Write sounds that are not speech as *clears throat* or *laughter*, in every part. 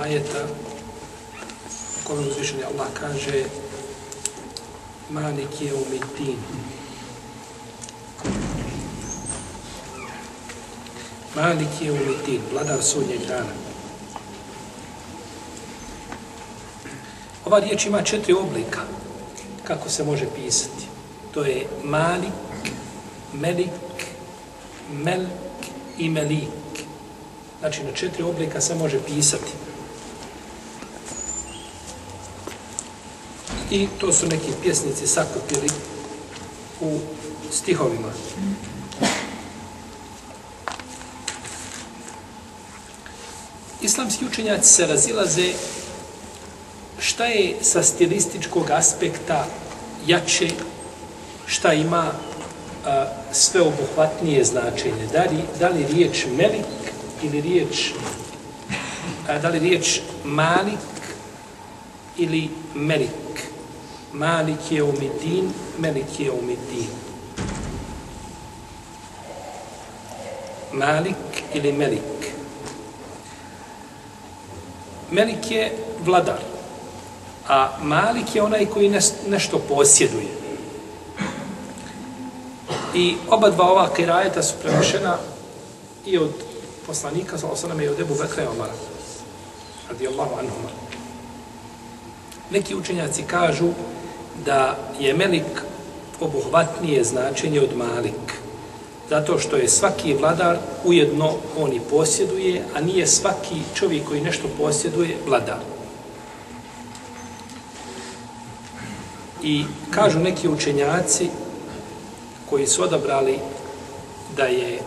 ajeta u kojem uzvišeni Allah kaže Malik je umitin. Malik je umitin, vladar sudnjeg dana. Ova riječ ima četiri oblika kako se može pisati. To je Malik, Melik, Melk i Melik. Znači, na četiri oblika se može pisati. I to su neki pjesnici sakupili u stihovima. Islamski učenjaci se razilaze šta je sa stilističkog aspekta jače, šta ima a, sveobuhvatnije značenje. Da li, da li riječ melik ili riječ a, da li riječ malik ili melik. Malik je umidin, melik je umidin. Malik ili melik. Melik je vladar, a malik je onaj koji nešto posjeduje. I oba dva ova kirajeta su prenošena i od poslanika, sa osanem i od Ebu Bekra i Omara. Radijallahu anhuma. Neki učenjaci kažu da je Melik obuhvatnije značenje od Malik. Zato što je svaki vladar ujedno on i posjeduje, a nije svaki čovjek koji nešto posjeduje vladar. I kažu neki učenjaci koji su odabrali da je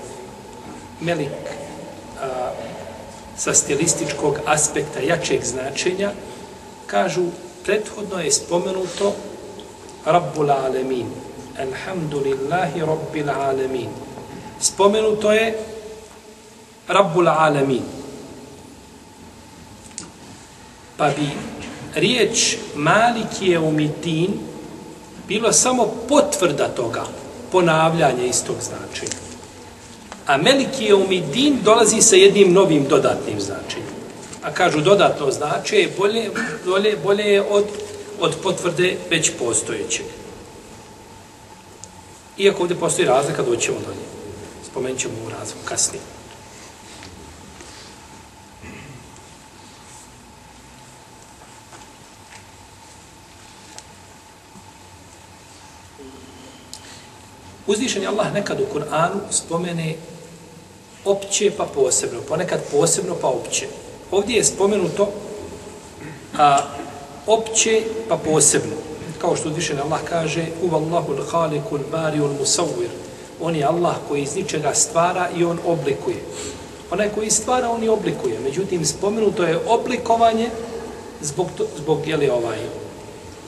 Melik a, sa stilističkog aspekta jačeg značenja, kažu prethodno je spomenuto Rabbul Alemin. Alhamdulillahi Rabbil Alemin. Spomenuto je Rabbul Alemin. Pa bi riječ Malik je umitin bilo samo potvrda toga, ponavljanje istog značenja. A Melik je umidin dolazi sa jednim novim dodatnim značenjem. A kažu dodatno značenje bolje, bolje, bolje je od, od potvrde već postojećeg. Iako ovdje postoji razlika, doćemo do nje. Spomenut ćemo u razliku kasnije. Uzvišen je Allah nekad u Kur'anu spomene opće pa posebno, ponekad posebno pa opće. Ovdje je spomenuto a, opće pa posebno. Kao što uzvišen Allah kaže Uvallahu l-haliku l-bari l-musawir On je Allah koji iz ničega stvara i on oblikuje. Onaj koji stvara, on i oblikuje. Međutim, spomenuto je oblikovanje zbog, to, zbog jeli, ovaj,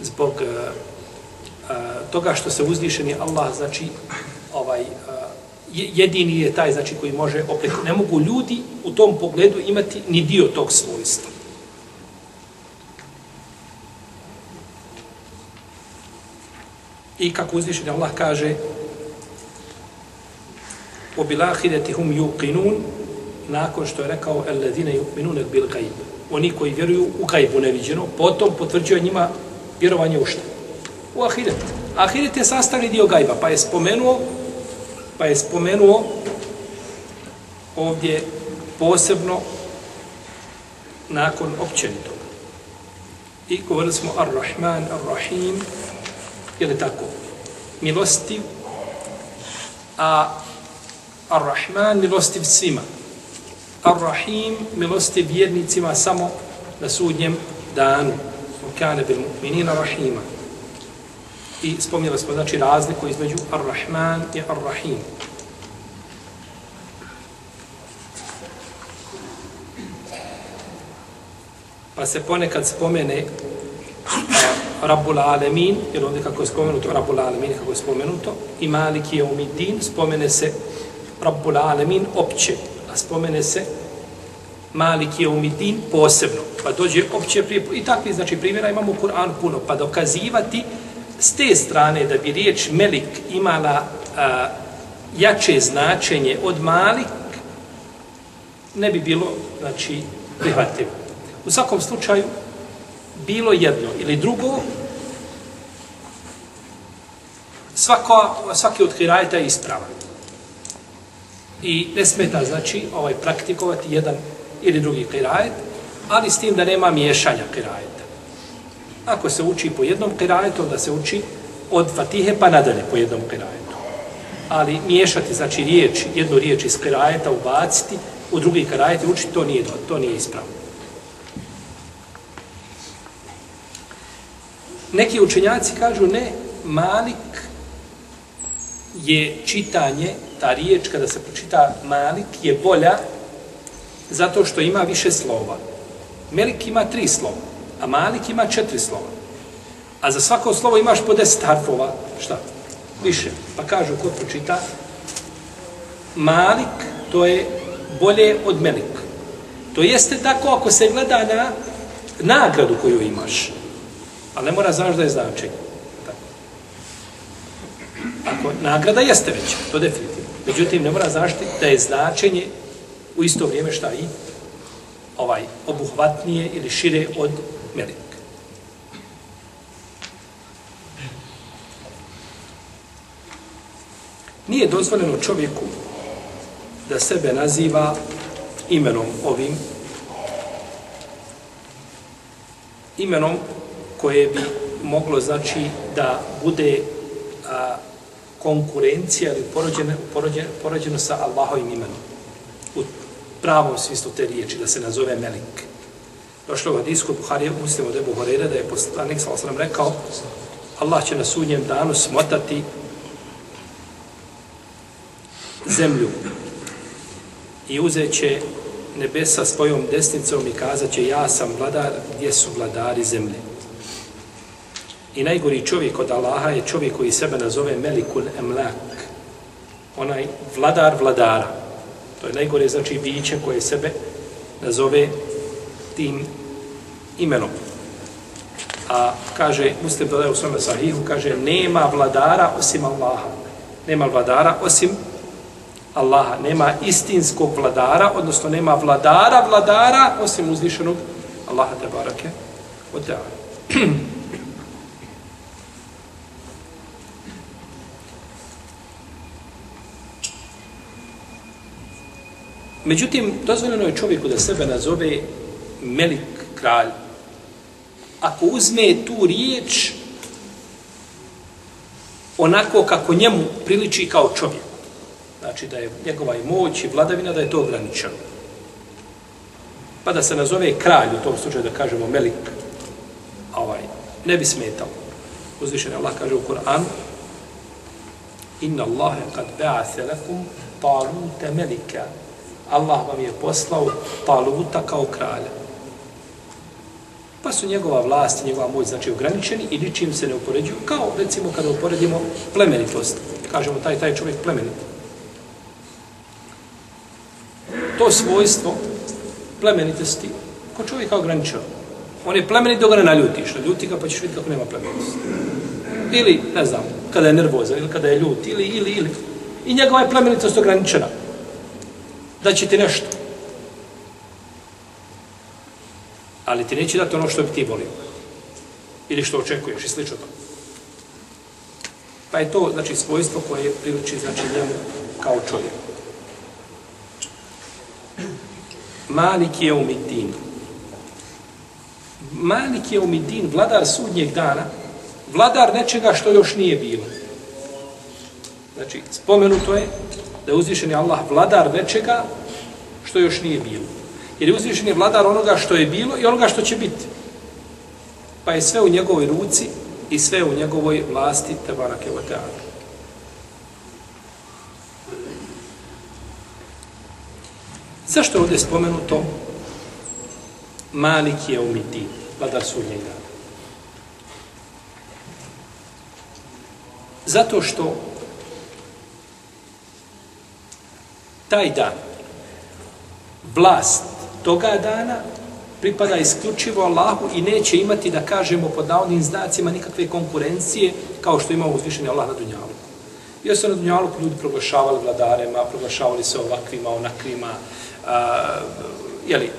zbog uh, toga što se uzvišeni Allah, znači, ovaj, eh, jedini je taj, znači, koji može oblikovati. Ne mogu ljudi u tom pogledu imati ni dio tog svojstva. I kako uzvišeni Allah kaže u bilahideti hum nakon što je rekao alladine yuqinun bil ghaib oni koji vjeruju u gajbu neviđeno potom potvrđuje njima vjerovanje u šta? U ahiret. Ahiret je sastavni dio gajba pa je spomenuo pa je spomenuo ovdje posebno nakon općenitog. I govorili smo Ar-Rahman, Ar-Rahim, je li tako? Milostiv, a Ar-Rahman milostiv svima. Ar-Rahim milostiv vjernicima samo na sudnjem danu. Kane bil mu'minina Rahima. I spomnjeli smo znači razliku između Ar-Rahman i Ar-Rahim. pa se ponekad spomene Rabbul Alemin, jer ovdje kako je spomenuto Rabbul Alemin, kako je spomenuto, i Maliki je umidin, spomene se Rabbul Alemin opće, a spomene se Malik je umidin posebno, pa dođe opće prije, i takvi znači primjera imamo u Kur'an puno, pa dokazivati s te strane da bi riječ Melik imala a, jače značenje od Malik, ne bi bilo, znači, prihvatljivo. U svakom slučaju, bilo jedno ili drugo, svako, svaki od kirajeta je ispravan. I ne smeta, znači, ovaj praktikovati jedan ili drugi kirajet, ali s tim da nema miješanja kirajeta. Ako se uči po jednom kirajetu, onda se uči od fatihe pa nadalje po jednom kirajetu. Ali miješati, znači, riječ, jednu riječ iz kirajeta ubaciti, u drugi kirajet učiti, to nije, to nije ispravno. Neki učenjaci kažu ne, Malik je čitanje, ta riječ kada se pročita Malik je bolja zato što ima više slova. Melik ima tri slova, a Malik ima četiri slova. A za svako slovo imaš po deset harfova, šta? Više. Pa kažu ko pročita Malik, to je bolje od Melik. To jeste tako ako se gleda na nagradu koju imaš. Ali ne mora znaš da je značenje. Tako. Ako nagrada jeste već, to definitivno. Međutim, ne mora znaš da je značenje u isto vrijeme šta i ovaj obuhvatnije ili šire od melik. Nije dozvoljeno čovjeku da sebe naziva imenom ovim imenom koje bi moglo znači da bude a, konkurencija ili porođeno, porođeno, porođeno sa Allahovim imenom. U pravom smislu te riječi, da se nazove Melik. Došlo u hadisku Buharije, muslimo debu Horere, da je poslanik sa osram rekao Allah će na sudnjem danu smotati zemlju i uzet će nebesa svojom desnicom i kazat će ja sam vladar, gdje su vladari zemlje. I najgori čovjek od Allaha je čovjek koji sebe nazove Melikul Emlak. Onaj vladar vladara. To je najgore znači biće koje sebe nazove tim imenom. A kaže, muslim dodaje u svome sahihu, kaže, nema vladara osim Allaha. Nema vladara osim Allaha. Nema istinskog vladara, odnosno nema vladara vladara osim uzvišenog Allaha te barake. Od *clears throat* Međutim, dozvoljeno je čovjeku da sebe nazove Melik kralj. Ako uzme tu riječ onako kako njemu priliči kao čovjek. Znači da je njegova i moć i vladavina da je to ograničeno. Pa da se nazove kralj u tom slučaju da kažemo Melik ovaj, ne bi smetao. Uzvišen Allah kaže u Kur'anu Inna Allahe kad ba'a lakum taluta melika Allah vam je poslao Taluta kao kralja. Pa su njegova vlast i njegova moć znači ograničeni i ničim se ne upoređuju, kao recimo kada uporedimo plemenitost. Kažemo taj taj čovjek plemenit. To svojstvo plemenitosti ko čovjeka ograničeno. On je plemenit dok ga ne naljutiš. Naljuti ga pa ćeš vidjeti kako nema plemenitosti. Ili, ne znam, kada je nervozan ili kada je ljut ili, ili, ili. I njegova je plemenitost ograničena. Da će ti nešto. Ali ti neće dati ono što bi ti volio. Ili što očekuješ i slično to. Pa je to, znači, svojstvo koje priliči, znači, njemu kao čovjek. Malik je umidin. Malik je umidin, vladar sudnjeg dana, vladar nečega što još nije bilo. Znači, spomenuto je da je uzvišen je Allah vladar nečega što još nije bilo. Jer je uzvišen je vladar onoga što je bilo i onoga što će biti. Pa je sve u njegovoj ruci i sve u njegovoj vlasti, te barake. Zašto je ovdje spomenuto Malik je umiti, vladar sudnjeg dana? Zato što taj dan, vlast toga dana, pripada isključivo Allahu i neće imati, da kažemo, pod navodnim znacima nikakve konkurencije kao što ima uzvišenje Allah na Dunjalu. Jer su na Dunjalu ljudi proglašavali vladarema, proglašavali se ovakvima, onakvima, a, jeli,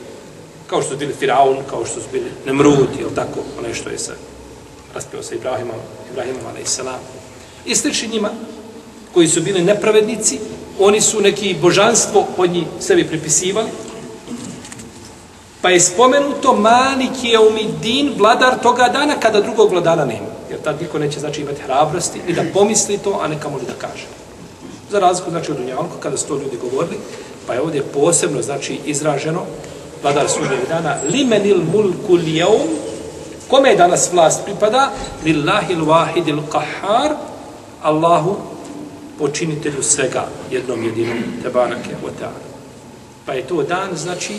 kao što su bili Firaun, kao što su bili Nemrud, jel tako, onaj što je se raspio sa Ibrahimom, Ibrahimom, a.s. I slični njima, koji su bili nepravednici, oni su neki božanstvo od njih sebi pripisivali, pa je spomenuto Malik je umidin, vladar toga dana, kada drugog vladara nema. Jer tad niko neće znači imati hrabrosti i da pomisli to, a neka može da kaže. Za razliku znači od Dunjalku, kada su to ljudi govorili, pa je ovdje posebno znači izraženo vladar sudnjeg dana limenil mulku lijeum kome je danas vlast pripada lillahi l-wahidil qahar Allahu počinitelju svega jednom jedinom tebanake Oteana. Pa je to dan, znači,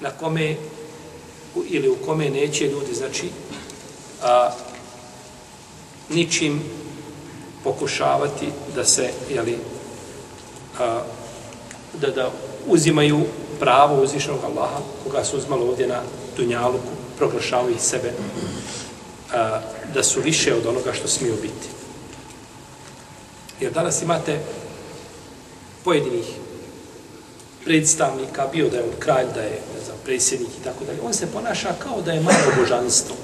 na kome ili u kome neće ljudi, znači, a, ničim pokušavati da se, jeli, a, da, da uzimaju pravo uzvišenog Allaha, koga su uzmalo ovdje na Dunjaluku, proglašavaju sebe, a, da su više od onoga što smiju biti. Jer danas imate pojedinih predstavnika, bio da je on kralj, da je ne znam, predsjednik i tako dalje, on se ponaša kao da je malo božanstvo.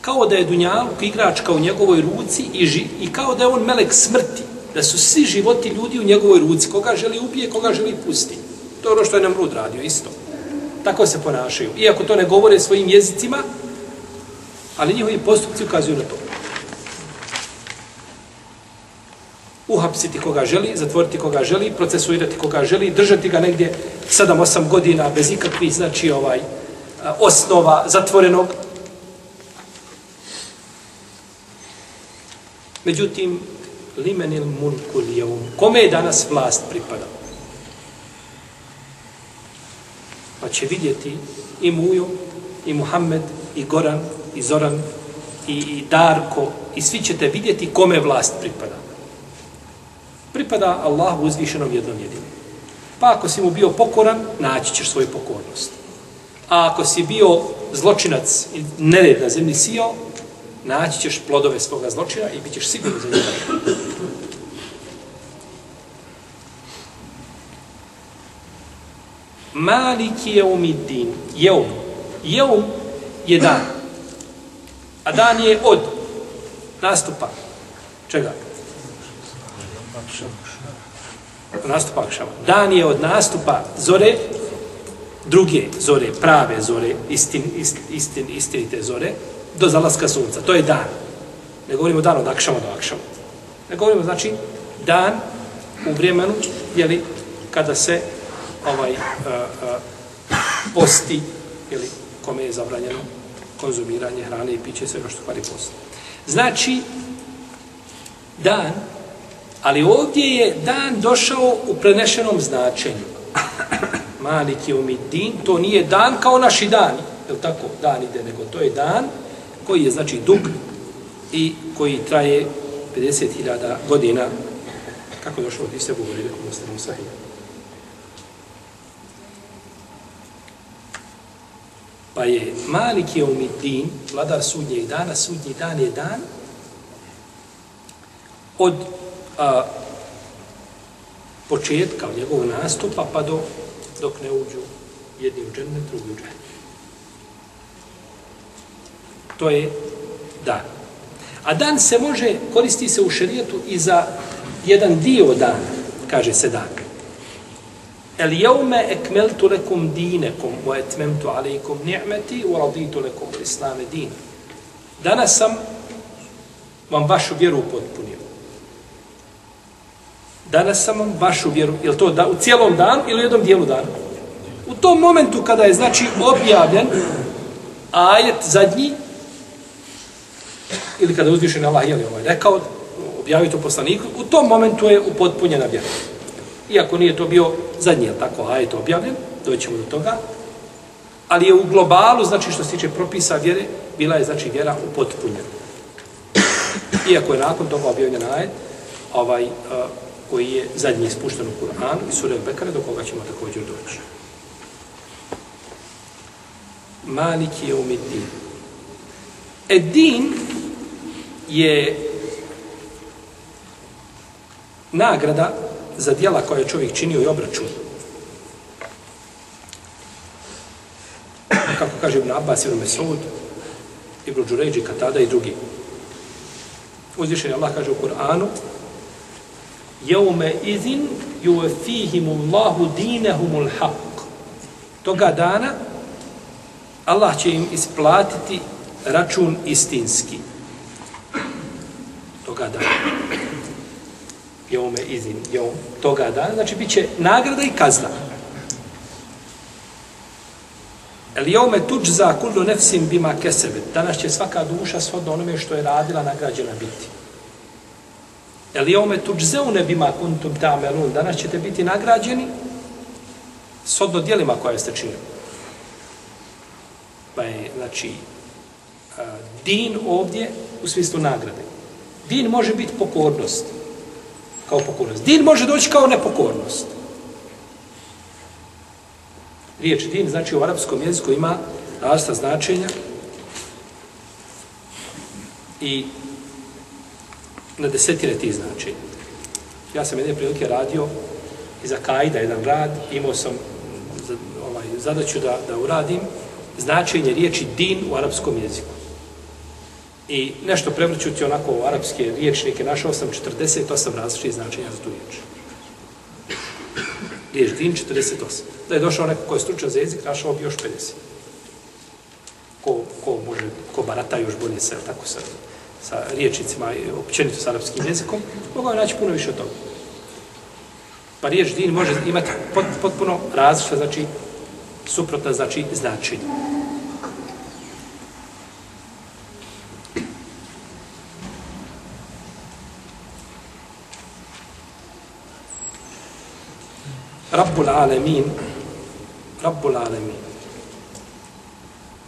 Kao da je Dunjaluk igračka u njegovoj ruci i, ži, i kao da je on melek smrti da su svi životi ljudi u njegovoj ruci, koga želi ubije, koga želi pusti. To je ono što je Namrud radio, isto. Tako se ponašaju. Iako to ne govore svojim jezicima, ali njihovi postupci ukazuju na to. Uhapsiti koga želi, zatvoriti koga želi, procesuirati koga želi, držati ga negdje 7-8 godina bez ikakvih, znači, ovaj, osnova zatvorenog. Međutim, limenil mulku lijevum. Kome je danas vlast pripada? Pa će vidjeti i Mujo, i Muhammed, i Goran, i Zoran, i, i Darko, i svi ćete vidjeti kome vlast pripada. Pripada Allahu uzvišenom jednom jedinom. Pa ako si mu bio pokoran, naći ćeš svoju pokornost. A ako si bio zločinac i nered na zemlji sijao, naći ćeš plodove svoga zločina i bit ćeš sigurno za njega. Maliki je umidin. Jeum. Jeum je dan. A dan je od nastupa. Čega? Nastupa akšama. Dan je od nastupa zore, druge zore, prave zore, istin, istin, istin, istinite zore, do zalaska sunca. To je dan. Ne govorimo dan od akšama do akšama. Ne govorimo, znači, dan u vremenu, jeli, kada se ovaj uh, uh, posti, jeli, kome je zabranjeno konzumiranje hrane i piće, sve što kvari post. Znači, dan, ali ovdje je dan došao u prenešenom značenju. *coughs* Malik je umidin, to nije dan kao naši dani, je tako, dan ide, nego to je dan koji je znači dug i koji traje 50.000 godina. Kako je došlo od iste govori, rekao muslimu sahih. Pa je Malik je umidin, vladar sudnjeg dana, sudnji dan je dan od a, početka od njegovog nastupa pa do dok ne uđu jedni u džennet, drugi u džennet. To je dan. A dan se može, koristi se u šerijetu i za jedan dio dana, kaže se dan. El jeume ekmeltu lekum dinekum, wa etmemtu alaikum ni'meti, wa raditu lekum islame din. Danas sam vam vašu vjeru potpunio. Danas sam vam vašu vjeru, je to da, u cijelom danu ili u jednom dijelu dana? U tom momentu kada je, znači, objavljen ajet zadnji, ili kada uzvišen Allah je li ovaj rekao, objavio to poslaniku, u tom momentu je upotpunjena vjera. Iako nije to bio zadnji, je tako, ajet objavljen, doćemo do toga, ali je u globalu, znači što se tiče propisa vjere, bila je, znači, vjera upotpunjena. Iako je nakon toga objavljen ajet, ovaj, uh, koji je zadnji ispušten u Kur'an i sura Bekare, do koga ćemo također doći. Malik je umidin. Edin je nagrada za dijela koje je čovjek činio i obračun. Kako kaže Ibn Abbas, Ibn Mesud, Ibn Đuređi, Katada i drugi. Uzvišen je Allah kaže u Kur'anu Jeume izin juvefihimullahu dinehumul haq. Toga dana Allah će im isplatiti račun istinski. Toga dana. Jeume izin, jeum, toga dana, znači bit će nagrada i kazna. El jeume tuđ za kullu nefsim bima kesebet. Danas će svaka duša shodno onome što je radila nagrađena biti. El jeume tuđ zeune bima kuntum tamelun. Danas ćete biti nagrađeni shodno dijelima koje ste činili. Pa je, znači, din ovdje u smislu nagrade. Din može biti pokornost. Kao pokornost. Din može doći kao nepokornost. Riječ din, znači u arapskom jeziku ima rasta značenja i na desetine ti znači. Ja sam jedne prilike radio i za Kajda jedan rad, imao sam ovaj, zadaću da, da uradim značenje riječi din u arapskom jeziku. I nešto prevrćuti onako u arapske riječnike, našao sam 48 različitih značenja za tu riječ. Riječ din 48. Da je došao neko ko je stručan za jezik, našao bi još 50. Ko, ko može, ko barata još bolje se, tako se sa riječnicima, općenito sa arapskim jezikom, mogao je naći puno više od toga. Pa riječ din može imati potpuno različite, znači, suprotna, znači, značenje. Rabbul Alemin, Rabbul Alemin.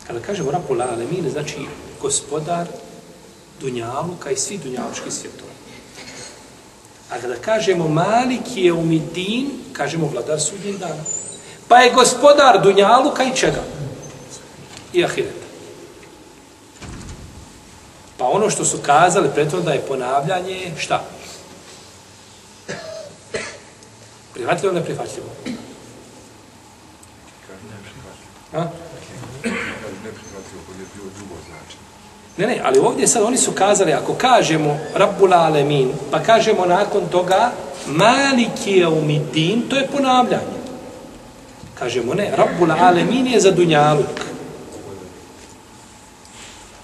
Kada kažemo Rabbul Alemin, znači gospodar Dunjaluka i svi Dunjalučki svjetova. A kada kažemo Malik je umidin, kažemo vladar sudnjeg dana. Pa je gospodar Dunjaluka i čega? I Ahireta. Pa ono što su kazali pretvo da je ponavljanje, šta? Prihvatljivo ili neprihvatljivo? A? Ne, ne, ali ovdje sad oni su kazali, ako kažemo Rabbul Alemin, pa kažemo nakon toga Maliki je umidin, to je ponavljanje. Kažemo ne, Rabbul Alemin je za Dunjaluk.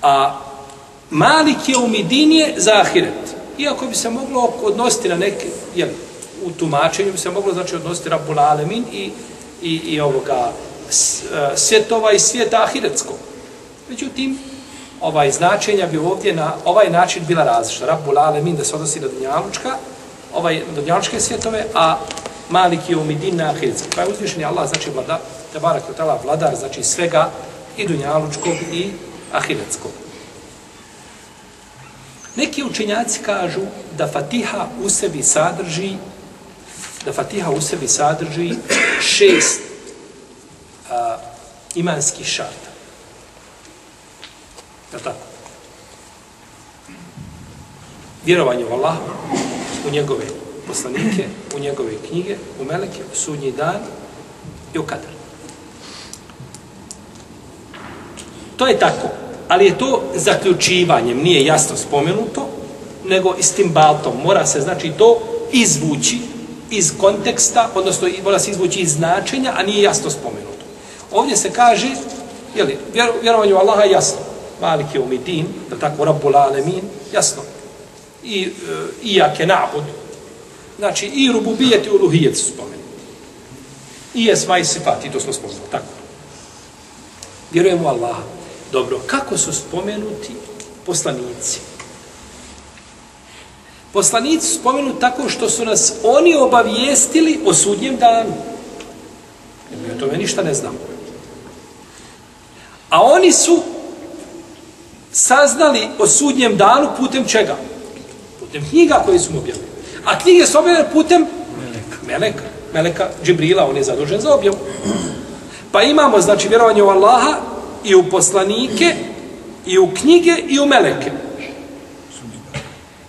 A Malik je umidin je za Ahiret. Iako bi se moglo odnositi na neke, jel, u tumačenju bi se moglo znači odnositi Rabbul Alemin i, i, i ovoga e, svjetova i svijeta ahiretskog. Međutim, ovaj značenja bi ovdje na ovaj način bila različita. Rabbul Alemin da se odnosi na Dunjalučka, ovaj, na Dunjalučke svjetove, a Malik je umidin na ahiretskog. Pa je uzvišen Allah, znači vlada, te barak je tala vladar, znači svega i Dunjalučkog i ahiretskog. Neki učenjaci kažu da Fatiha u sebi sadrži da Fatiha u sebi sadrži šest a, imanskih šarta. Je tako? vjerovanje u Allah, u njegove poslanike, u njegove knjige, u meleke, u sudnji dan i u kadar. To je tako. Ali je to zaključivanjem, nije jasno spomenuto, nego istim baltom. Mora se, znači, to izvući iz konteksta, odnosno mora se izvući iz značenja, a nije jasno spomenuto. Ovdje se kaže, jeli, vjerovanje u Allaha je jasno. Malik je umidin, da tako, Rabbul Alemin, jasno. I, e, i je nabud. Znači, i rububijet i uluhijet su spomenuti. I esma i sifat, i to smo spomenuli, tako. Vjerujemo Allaha. Dobro, kako su spomenuti poslanici? Poslanici su spomenuti tako što su nas oni obavijestili o sudnjem danu. Mi o tome ništa ne znamo. A oni su saznali o sudnjem danu putem čega? Putem knjiga koje su objavili. A knjige su objavljene putem Meleka. Meleka. Meleka Džibrila, on je zadužen za objavu. Pa imamo, znači, vjerovanje u Allaha i u poslanike, i u knjige, i u meleke.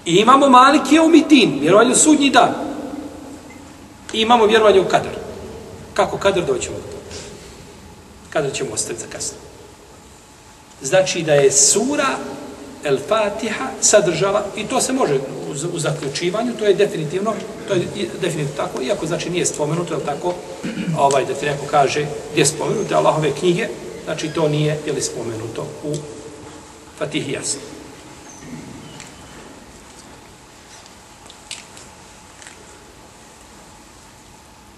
I imamo malike u mitin, vjerovanje u sudnji dan. I imamo vjerovanje u kadar. Kako kadar doćemo do toga? Kadar ćemo ostati za kasno. Znači da je sura El Fatiha sadržala, i to se može u, u zaključivanju, to je definitivno, to je definitivno tako, iako znači nije spomenuto, je tako, *clears throat* ovaj, da ti neko kaže gdje spomenute Allahove knjige, znači to nije, je li spomenuto u Fatihi jasno.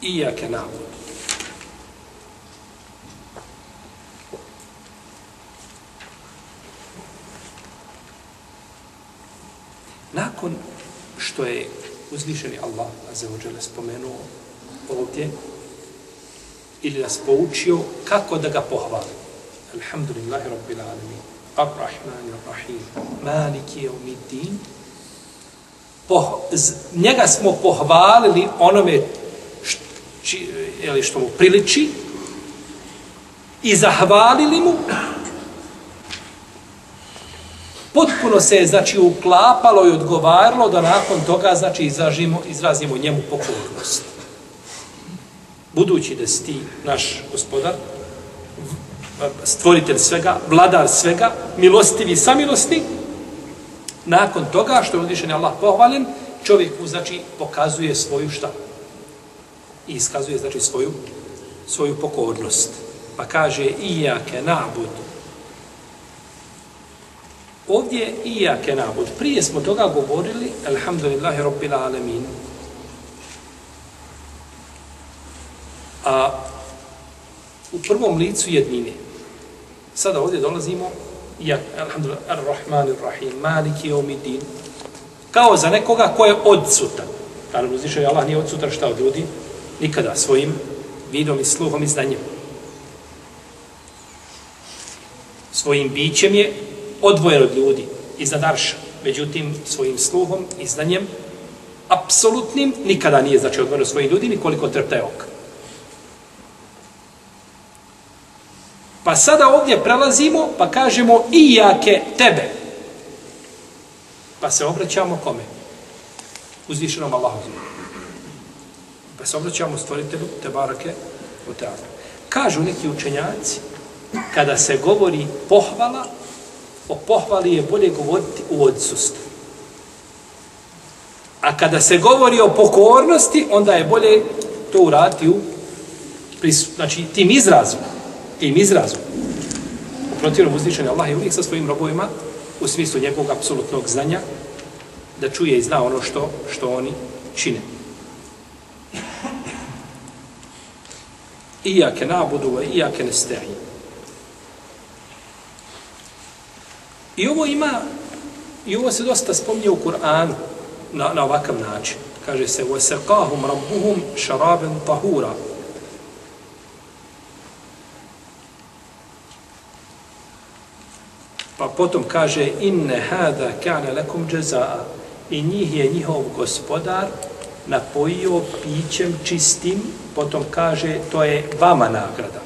Iyake na'budu. Nakon što je uzvišeni Allah azzawajal spomenuo ovdje ili nas poučio kako da ga pohvali. Alhamdulillahi rabbil alamin. Ar-Rahman ar-Rahim. Maliki yawmiddin. Poh, njega smo pohvalili onome či, jeli, što mu priliči i zahvalili mu potpuno se je znači uklapalo i odgovaralo da nakon toga znači izražimo, izrazimo njemu pokornost. Budući da si ti naš gospodar, stvoritelj svega, vladar svega, milostivi, samilostni, nakon toga što je uzvišen Allah pohvalen, čovjek mu znači pokazuje svoju šta? i iskazuje znači svoju svoju pokornost. Pa kaže ijake nabud. Ovdje i ja nabud. Prije smo toga govorili alhamdulillahi rabbil alamin. A u prvom licu jednine. Sada ovdje dolazimo ja alhamdulillah ar-rahman ar-rahim maliki yawmiddin kao za nekoga ko je odsutan. Naravno, uzviše je Allah nije odsutan šta od ljudi, nikada svojim vidom i sluhom i znanjem. Svojim bićem je odvojen od ljudi iznad arša. Međutim, svojim sluhom i znanjem apsolutnim nikada nije znači odvojen od svojih ljudi nikoliko trpta oka. Pa sada ovdje prelazimo pa kažemo i jake tebe. Pa se obraćamo kome? Uzvišenom Allahu. Pa se obraćamo stvoritelju te barake u teatru. Kažu neki učenjaci, kada se govori pohvala, o pohvali je bolje govoriti u odsustvu. A kada se govori o pokornosti, onda je bolje to urati u prisu, znači tim izrazom. Tim izrazom. U protivnom uzvišenju Allah je uvijek sa svojim robovima u smislu njegovog apsolutnog znanja da čuje i zna ono što, što oni čine. Iyake nabudu wa iyake nesta'in. I ovo ima, i ovo se dosta spominje u Kur'anu na, na ovakav način. Kaže se, وَسَقَاهُمْ رَبُّهُمْ شَرَابًا طَهُورًا Pa potom kaže, inne hada kane lekum džezaa. I njih je njihov gospodar napojio pićem čistim, potom kaže, to je vama nagrada.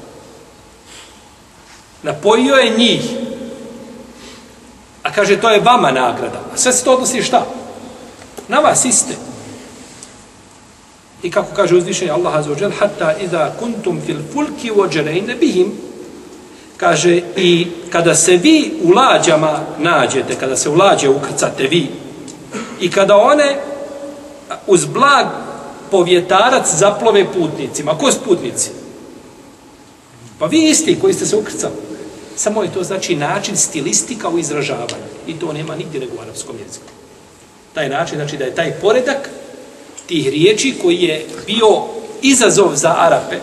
Napojio je njih, a kaže, to je vama nagrada. A sve se to odnosi šta? Na vas iste. I kako kaže uzvišenje Allah Azza wa Jal, hatta idha kuntum fil fulki vođerejne bihim, kaže i kada se vi u lađama nađete, kada se u lađe ukrcate vi, i kada one uz blag povjetarac zaplove putnicima. Ko su putnici? Pa vi isti koji ste se ukrcali. Samo je to znači način stilistika u izražavanju. I to nema nigdje nego u arapskom jeziku. Taj način, znači da je taj poredak tih riječi koji je bio izazov za Arape.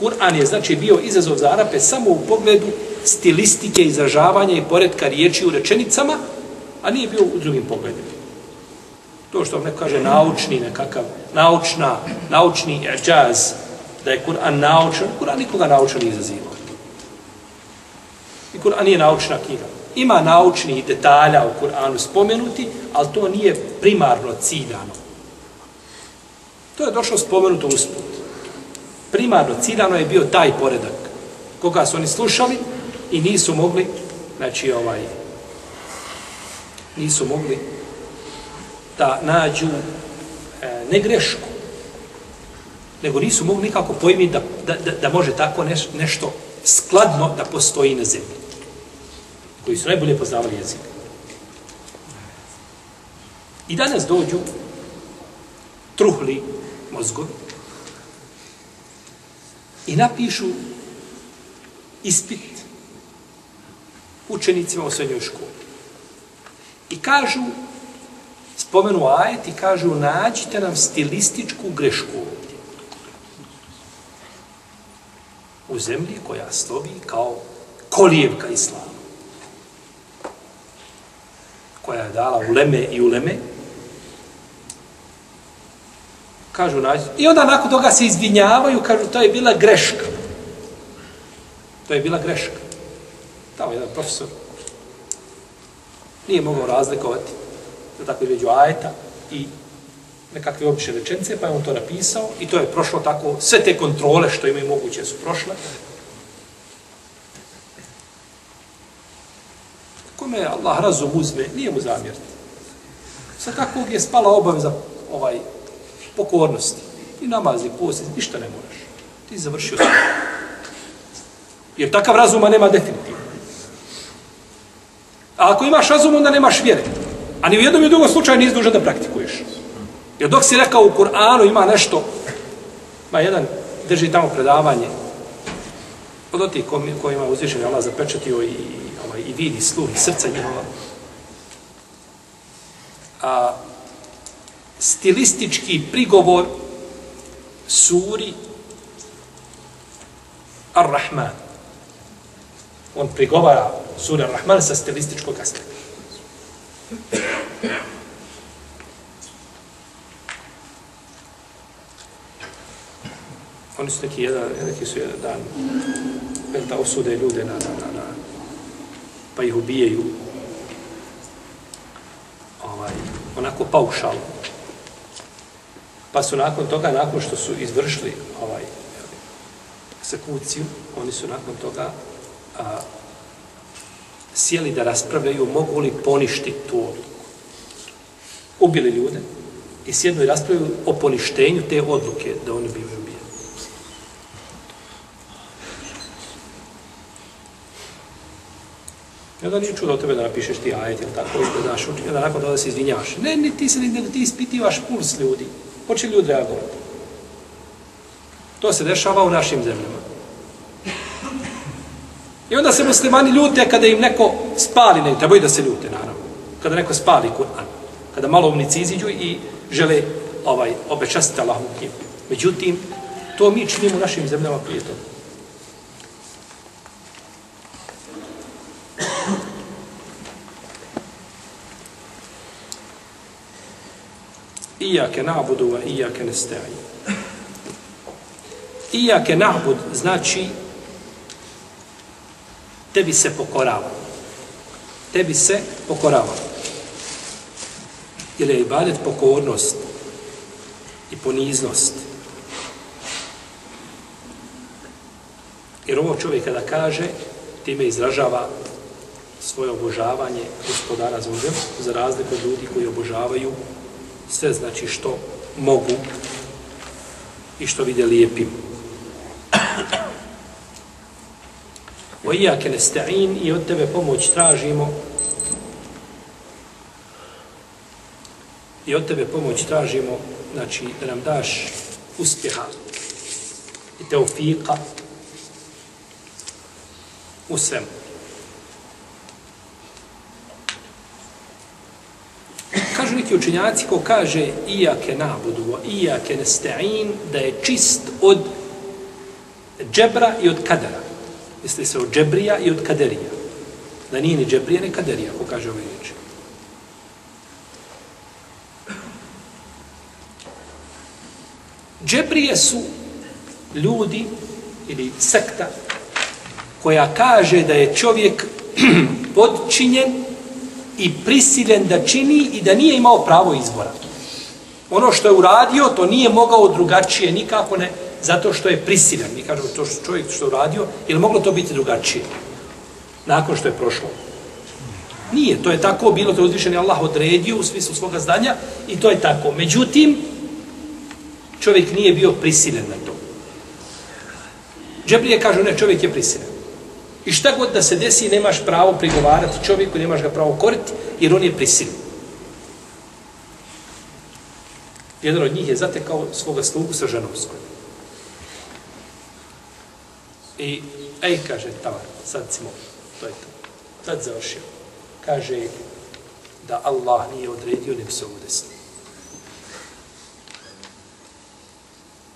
Kur'an je znači bio izazov za Arape samo u pogledu stilistike, izražavanja i poredka riječi u rečenicama, a nije bio u drugim pogledima. To što vam neko kaže naučni nekakav, naučna, naučni džaz, da je Kur'an naučan, Kur'an nikoga naučan nije izazivao. I Kur'an nije naučna knjiga. Ima naučnih detalja u Kur'anu spomenuti, ali to nije primarno ciljano. To je došlo spomenuto usput. Primarno ciljano je bio taj poredak koga su oni slušali i nisu mogli, znači ovaj, nisu mogli da nađu e, ne grešku, nego nisu mogli nikako pojmiti da, da, da, da može tako neš, nešto skladno da postoji na zemlji. Koji su najbolje poznavali jezik. I danas dođu truhli mozgovi i napišu ispit učenicima u srednjoj školi. I kažu spomenu ajet i kažu nađite nam stilističku grešku ovdje. U zemlji koja slovi kao kolijevka islama. Koja je dala uleme i uleme. Kažu nađite. I onda nakon toga se izvinjavaju, kažu to je bila greška. To je bila greška. Tamo jedan profesor nije mogao razlikovati da tako između ajeta i nekakve obične rečence, pa je on to napisao i to je prošlo tako, sve te kontrole što imaju moguće su prošle. Kome Allah razum uzme, nije mu zamjeriti. Sa kakvog je spala obaveza ovaj, pokornosti. I namazi, posti, ništa ne moraš. Ti završio sve. Jer takav razuma nema definitivno. A ako imaš razum, onda nemaš vjere. A ni u jednom i u drugom slučaju nisi dužan da praktikuješ. Jer dok si rekao u Kur'anu ima nešto, ma jedan drži tamo predavanje, od otih kojima je uzvišen Allah zapečatio i, i vidi sluh i srca njihova, a, stilistički prigovor suri Ar-Rahman. On prigovara suri Ar-Rahman sa stilističkog aspekta. Oni su neki jedan, neki su jedan dan da osude ljude na, na, na, na pa ih ubijaju ovaj, onako paušalno. Pa su nakon toga, nakon što su izvršili ovaj, sekuciju, oni su nakon toga a, sjeli da raspravljaju mogu li poništiti tu odluku. Ubili ljude i sjednu i raspravljaju o poništenju te odluke da oni bivaju Ja da nije čudo od tebe da napišeš ti ajet ili tako, i da daš da nakon toga se izvinjaš. Ne, ne, ti se ne, ti ispitivaš puls ljudi. Hoće ljudi reagovati. To se dešava u našim zemljama. I onda se muslimani ljute kada im neko spali, ne trebaju da se ljute, naravno. Kada neko spali Kur'an. Kada malo umnici iziđu i žele ovaj, obečastiti Allahom knjigu. Međutim, to mi činimo u našim zemljama prije toga. Iyake na'budu wa iyake nesta'in. Iyake na'bud znači tebi se pokorava. Tebi se pokorava. Jer je ibadet pokornost i poniznost. Jer ovo čovjek kada kaže, time izražava svoje obožavanje gospodara za za razliku od ljudi koji obožavaju sve znači što mogu i što vide lijepim. O iake nesta'in i od tebe pomoć tražimo i od tebe pomoć tražimo znači da nam daš uspjeha i teofika u svemu. Kažu neki učenjaci ko kaže iake nabudu, iake nesta'in, da je čist od džebra i od kadera. Misli se od džebrija i od kaderija. Da nije ni džebrija, ni kaderija, ko kaže ove riječi. Džebrije su ljudi ili sekta koja kaže da je čovjek *clears throat* podčinjen i prisiljen da čini i da nije imao pravo izbora. Ono što je uradio, to nije mogao drugačije nikako ne, zato što je prisiljen. Mi kažemo to što čovjek što je uradio, je li moglo to biti drugačije? Nakon što je prošlo. Nije, to je tako bilo, to je uzvišen Allah odredio u smislu svoga zdanja i to je tako. Međutim, čovjek nije bio prisiljen na to. Džebrije kažu, ne, čovjek je prisiljen. I šta god da se desi, nemaš pravo prigovarati čovjeku, nemaš ga pravo koriti, jer on je prisiljen. Jedan od njih je zatekao svoga slugu sa ženom svojom. I, ej, kaže, tava, sad si moj, to je to. Sad završio. Kaže, da Allah nije odredio, nek se ovo desilo.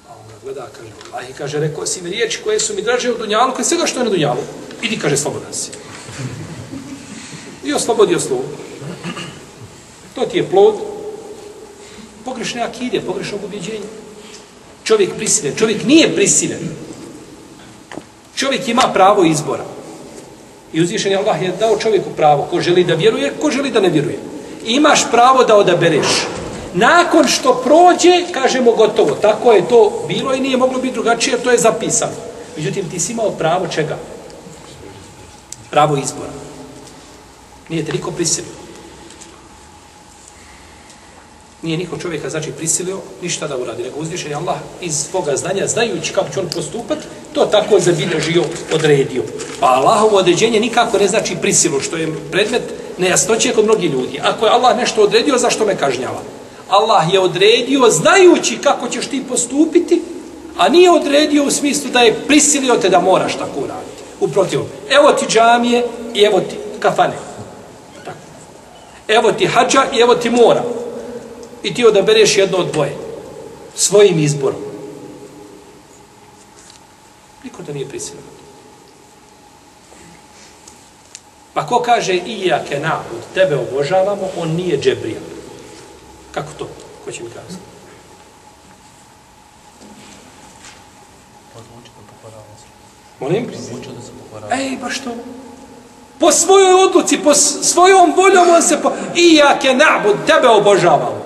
A on ga gleda, kaže, Allah i kaže, rekao si mi riječi koje su mi draže u dunjalu, koje svega što je na dunjalu. Idi, kaže, slobodan si. I oslobodio slovo. To ti je plod pogrešne akide, pogrešnog ubjeđenja. Čovjek prisilen. Čovjek nije prisilen. Čovjek ima pravo izbora. I uzvišen je Allah je dao čovjeku pravo. Ko želi da vjeruje, ko želi da ne vjeruje. I imaš pravo da odabereš. Nakon što prođe, kažemo gotovo. Tako je to bilo i nije moglo biti drugačije, to je zapisano. Međutim, ti si imao pravo čega? Pravo izbora. Nije te niko prisilio. Nije niko čovjeka, znači, prisilio ništa da uradi. Nego uzvišen je Allah iz svoga znanja, znajući kako će on postupati, to tako zabilježio, odredio. Pa Allahovo određenje nikako ne znači prisilu, što je predmet nejasnoće kod mnogi ljudi. Ako je Allah nešto odredio, zašto me kažnjava? Allah je odredio, znajući kako ćeš ti postupiti, a nije odredio u smislu da je prisilio te da moraš tako uraditi. Uprotiv, evo ti džamije i evo ti kafane. Tako. Evo ti hađa i evo ti mora. I ti odabereš jedno od dvoje. Svojim izborom. Niko to nije prisilio. Pa ko kaže iake nabud, tebe obožavamo, on nije džebrija. Kako to? Ko će mi kazati? Molim? Ej, baš to. Po svojoj odluci, po svojom voljom on se po... Iake nabud, tebe obožavamo.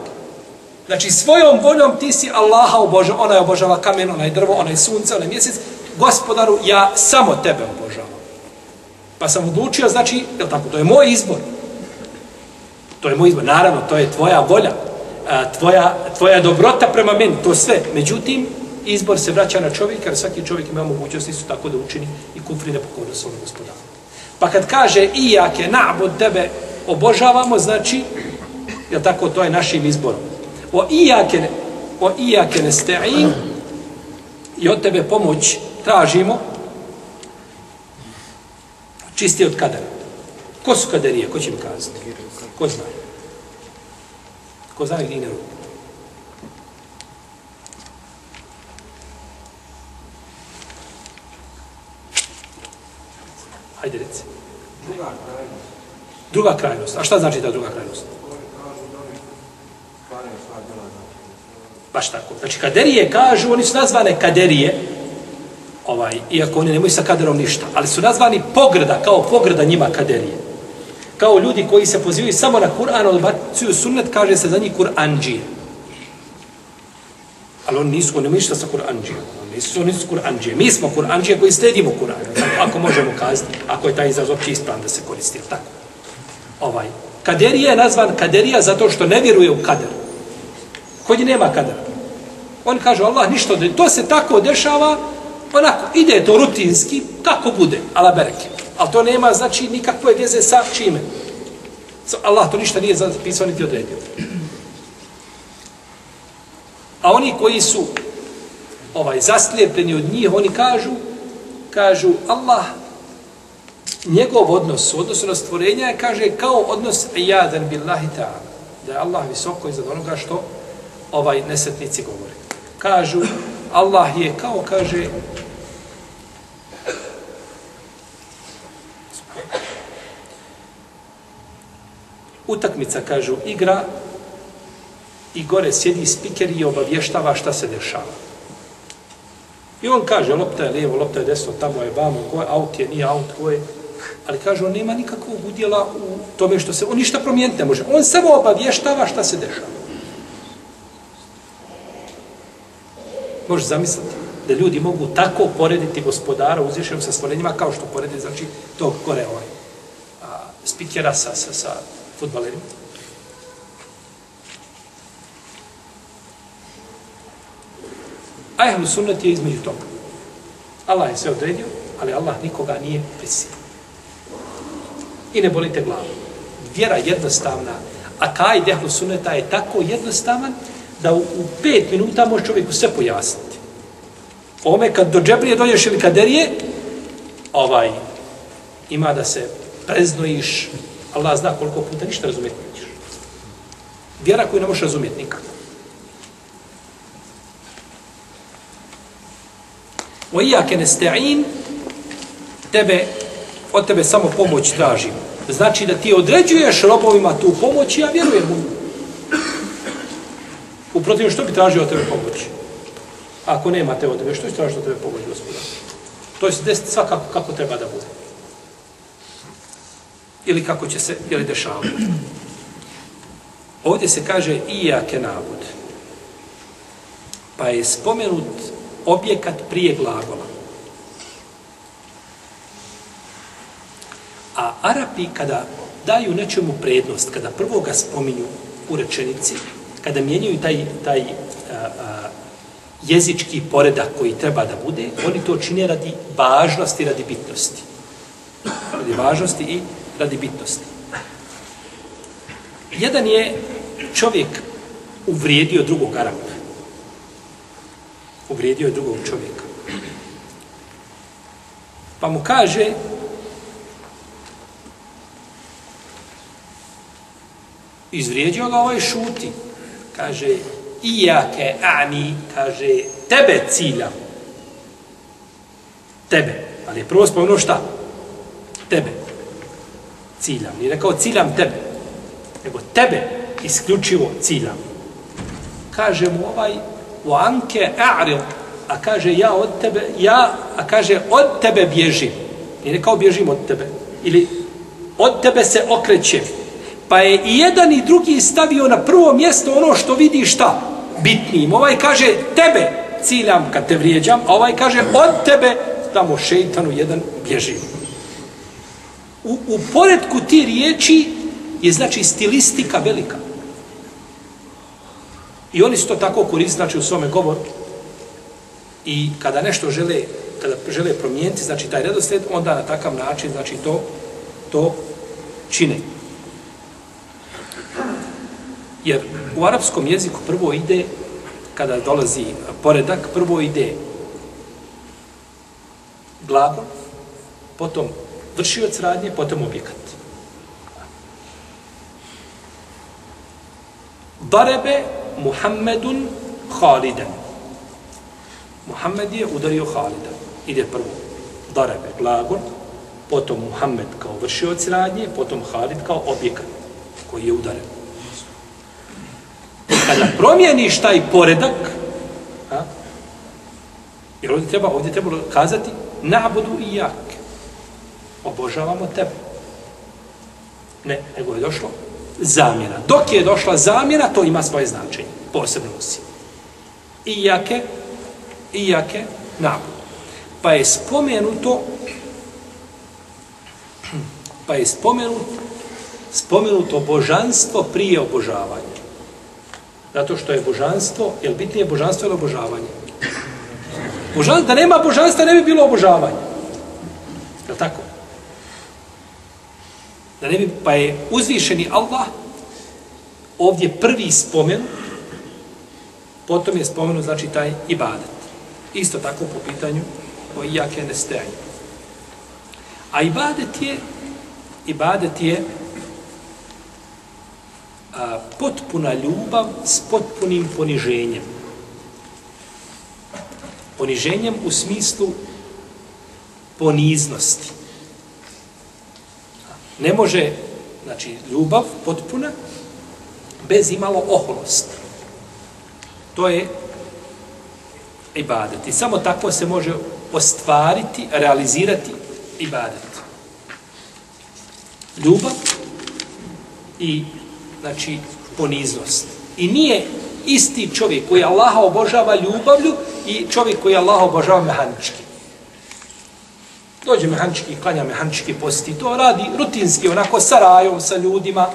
Znači, svojom voljom ti si Allaha obožava. Ona je obožava kamen, ona je drvo, ona je sunce, ona je mjesec. Gospodaru, ja samo tebe obožavam. Pa sam odlučio, znači, je tako, to je moj izbor. To je moj izbor. Naravno, to je tvoja volja. Tvoja, tvoja dobrota prema meni, to sve. Međutim, izbor se vraća na čovjeka, jer svaki čovjek ima mogućnost isto tako da učini i kufri nepokorno svojom gospodaru. Pa kad kaže i je nabud tebe obožavamo, znači, je tako, to je našim izborom. O ijake, o ijake nesta'in i od tebe pomoć tražimo čisti od kadera. Ko su kaderije? Ko će mi kazati? Ko zna? Ko zna gdje ne ruku? Hajde reci. Druga krajnost. Druga krajnost. A šta znači ta druga krajnost? Baš tako. Znači, kaderije kažu, oni su nazvane kaderije, ovaj, iako oni nemaju sa kaderom ništa, ali su nazvani pogreda, kao pogreda njima kaderije. Kao ljudi koji se pozivaju samo na Kur'an, odbacuju sunnet, kaže se za njih Kur'anđije. Ali oni nisu, oni ništa sa Kur'anđije. Oni nisu, oni nisu Kur'anđije. Mi smo Kur'anđije koji sledimo Kur'an. Ako možemo kazati, ako je taj izraz opći ispravan da se koristi. Tako. Ovaj. Kaderija je nazvan kaderija zato što ne vjeruje u kader. Kod njih nema kadera. On kaže, Allah ništa, to se tako dešava, onako, ide to rutinski, kako bude, ala bereke. Ali to nema, znači, nikakve veze sa čime. Allah to ništa nije zapisao niti odredio. A oni koji su ovaj zaslijepljeni od njih, oni kažu, kažu, Allah, njegov odnos, u odnosu na stvorenja je, kaže, kao odnos jadan billahi ta'ala. Da je Allah visoko iznad onoga što ovaj nesetnici govore. Kažu, Allah je kao, kaže, utakmica, kažu, igra i gore sjedi spiker i obavještava šta se dešava. I on kaže, lopta je lijevo, lopta je desno, tamo je vamo, ko je, aut je, nije aut, ko je. Ali kaže, on nema nikakvog udjela u tome što se, on ništa promijeniti ne može. On samo obavještava šta se dešava. Možeš zamisliti da ljudi mogu tako porediti gospodara uzvišenom sa stvorenjima kao što poredi, znači, tog gore ovaj, a, spikera sa, sa, sa futbalerima. A ehlu sunnet je između toga. Allah je sve odredio, ali Allah nikoga nije prisilio. I ne bolite glavu. Vjera jednostavna, a kaj ehlu sunneta je tako jednostavan da u, u pet minuta može čovjeku sve pojasniti. Ome kad do džebrije dođeš ili kaderije, ovaj, ima da se preznojiš, Allah zna koliko puta ništa razumjeti nećeš. Vjera koju ne možeš razumjeti nikako. O iake tebe, od tebe samo pomoć tražim. Znači da ti određuješ robovima tu pomoć i ja vjerujem u nju. Uprotiv, što bi tražio od tebe pomoć? Ako nema te od tebe, što bi tražio od tebe pomoć, gospoda? To će se desiti svakako kako treba da bude. Ili kako će se, ili dešavati. Ovdje se kaže iake nabud. Pa je spomenut objekat prije glagola. A Arapi kada daju nečemu prednost, kada prvo ga spominju u rečenici, kada mijenjaju taj, taj a, a, jezički poredak koji treba da bude, oni to čine radi važnosti, radi bitnosti. Radi važnosti i radi bitnosti. Jedan je čovjek uvrijedio drugog Arapa uvrijedio je drugog čovjeka. Pa mu kaže izvrijedio ga ovaj šuti. Kaže iake ani, kaže tebe ciljam. Tebe. Ali je prvo spomenuo šta? Tebe. Ciljam. Nije rekao ciljam tebe. Nego tebe isključivo ciljam. Kaže mu ovaj u anke a'ril, a kaže ja od tebe, ja, a kaže od tebe bježim. Nije rekao bježim od tebe. Ili od tebe se okrećem. Pa je i jedan i drugi stavio na prvo mjesto ono što vidi šta? Bitnijim. Ovaj kaže tebe ciljam kad te vrijeđam, a ovaj kaže od tebe tamo šeitanu jedan bježim. U, u poredku ti riječi je znači stilistika velika. I oni su to tako koristili, znači u svome govoru. I kada nešto žele, kada žele promijeniti, znači taj redosled, onda na takav način, znači to, to čine. Jer u arapskom jeziku prvo ide, kada dolazi poredak, prvo ide glagol, potom vršioc radnje, potom objekat. Darebe Muhammedun Haliden. Muhammed je udario Halida. Ide prvo Darebe, glagol, potom Muhammed kao vršioc radnje, potom Halid kao objekat koji je udaren. Kada promijeniš taj poredak, a, jer ovdje treba, ovdje treba kazati nabudu i jak. Obožavamo tebe. Ne, nego je došlo zamjena. Dok je došla zamjena, to ima svoje značenje. Posebno usi. I jake, i jake nabud. Pa je spomenuto *clears throat* pa je spomenut spomenuto božanstvo prije obožavanja. Zato što je božanstvo, je bitnije božanstvo ili obožavanje? Božanstvo, da nema božanstva, ne bi bilo obožavanje. Je tako? Da ne bi, pa je uzvišeni Allah ovdje prvi spomen, potom je spomenu znači, taj ibadet. Isto tako po pitanju o iake nestajanju. A ibadet je, ibadet je a, potpuna ljubav s potpunim poniženjem. Poniženjem u smislu poniznosti. Ne može, znači, ljubav potpuna bez imalo oholost. To je ibadet. I samo tako se može ostvariti, realizirati ibadet. Ljubav i, znači, poniznost. I nije isti čovjek koji Allaha obožava ljubavlju i čovjek koji Allaha obožava mehanički. Dođe mehanički, klanja mehanički posti, to radi rutinski, onako sa rajom, sa ljudima.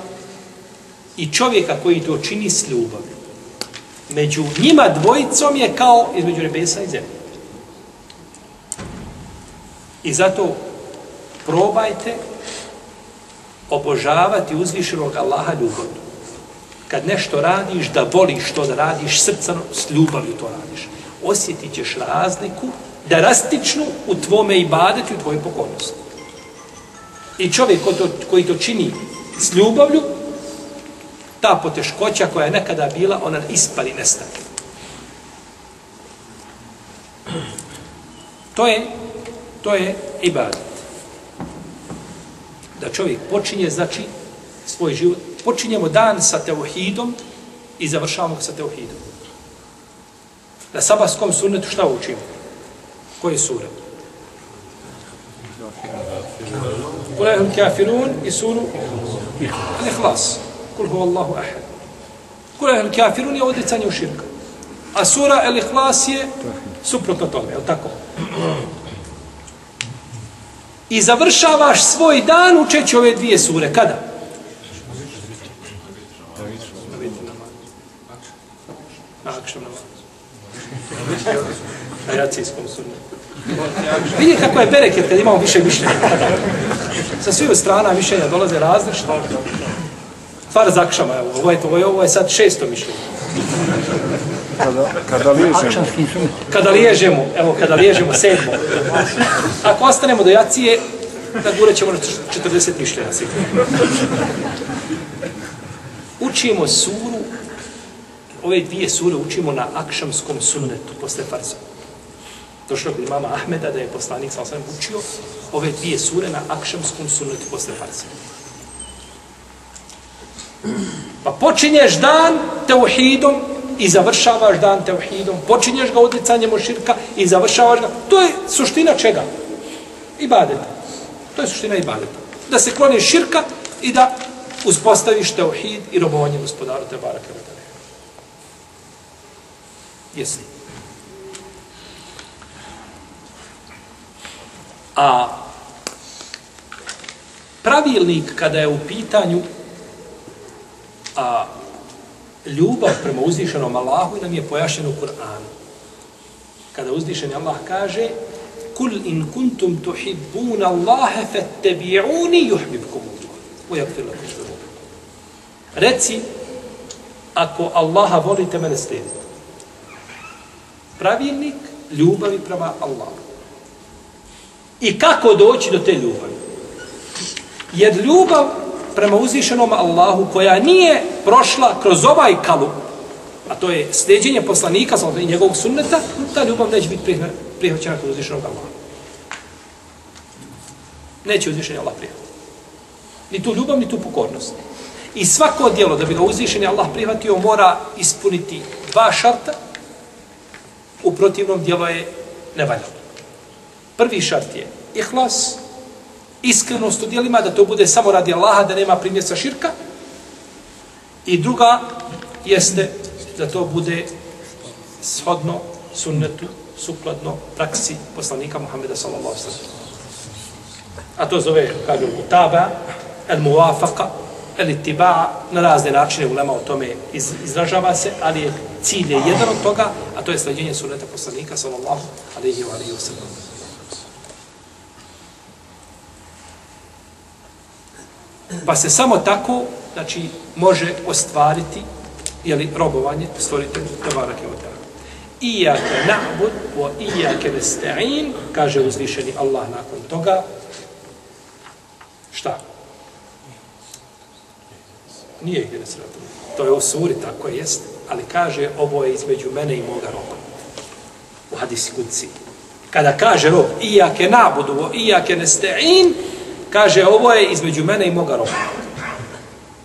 I čovjeka koji to čini s ljubavlju. Među njima dvojicom je kao između nebesa i zemlje. I zato probajte obožavati uzvišenog Allaha ljubavno. Kad nešto radiš, da voliš to da radiš, srcano, s ljubavlju to radiš. Osjetit ćeš razliku drastičnu u tvome ibadetu i u tvojoj pokornosti. I čovjek ko to, koji to čini s ljubavlju, ta poteškoća koja je nekada bila, ona ispali nestane. To je, to je ibadet. Da čovjek počinje, znači, svoj život, počinjemo dan sa teohidom i završavamo ga sa teohidom. Na sabahskom sunnetu šta učimo? Koje sure? Kulehul kafirun i suru Al-Ikhlas. Kul huwa Allahu ahad. Kulehul kafirun je odricanje u širka. A sura Al-Ikhlas je suprotno tome, je li tako? I završavaš svoj dan učeći ove dvije sure. Kada? Na akšom namaz. Na jacijskom sunnetu. Vidi kako je bereket kad imamo više mišljenja. Sa svih strana mišljenja dolaze različite. Far zakšama, evo, ovo je, to, ovo je, ovo je sad šesto mišljenje. Kada, kada liježemo. Kada liježemo, evo, kada liježemo sedmo. Ako ostanemo do jacije, da gure ćemo na 40 mišljenja sigurno. Učimo suru, ove dvije sure učimo na akšamskom sunnetu posle farza. Došlo kod imama Ahmeda da je poslanik sa osam učio ove dvije sure na akšamskom sunnetu posle farsa. Pa počinješ dan teuhidom i završavaš dan teuhidom. Počinješ ga odlicanjem od širka i završavaš ga. To je suština čega? Ibadeta. To je suština ibadeta. Da se kloniš širka i da uspostaviš teuhid i robovanje gospodaru te barake. Jesi. A pravilnik kada je u pitanju a ljubav prema uzvišenom Allahu nam je pojašen u Kur'anu. Kada uzvišeni Allah kaže Kul in kuntum tuhibbuna Allahe fattabi'uni yuhbibkum Allah. U lakum zunub. Reci, ako Allaha volite, mene slijedite. Pravilnik ljubavi prema Allahu. I kako doći do te ljubavi? Jer ljubav prema uzvišenom Allahu koja nije prošla kroz ovaj kalup, a to je sljeđenje poslanika i njegovog sunneta, ta ljubav neće biti prihvaćena kroz uzvišenog Allaha. Neće uzvišenje Allah prihvatiti. Ni tu ljubav, ni tu pokornost. I svako dijelo da bi ga uzvišenje Allah prihvatio mora ispuniti dva šarta, u protivnom dijelo je nevaljalo. Prvi šart je ihlas, iskrenost u dijelima, da to bude samo radi Allaha, da nema primjesa širka. I druga jeste da to bude shodno sunnetu, sukladno praksi poslanika Muhammeda sallallahu sallam. A to zove, kažu, mutaba, el muwafaqa, el itiba'a, na razne načine ulema o tome iz, izražava se, ali je cilj je jedan od toga, a to je sleđenje sunneta poslanika, sallallahu alaihi wa alaihi wa sallam. Pa se samo tako, znači, može ostvariti, jeli, robovanje, stvoritelju tabarake od tebe. Iyake na'bud wa iyake nesta'in, kaže uzvišeni Allah nakon toga. Šta? Nije gdje nesratom. To je u suri, tako jest. Ali kaže, ovo je između mene i moga roba. U hadisi kudci. Kada kaže rob, iyake na'budu wa iyake nesta'in, kaže, ovo je između mene i moga roba.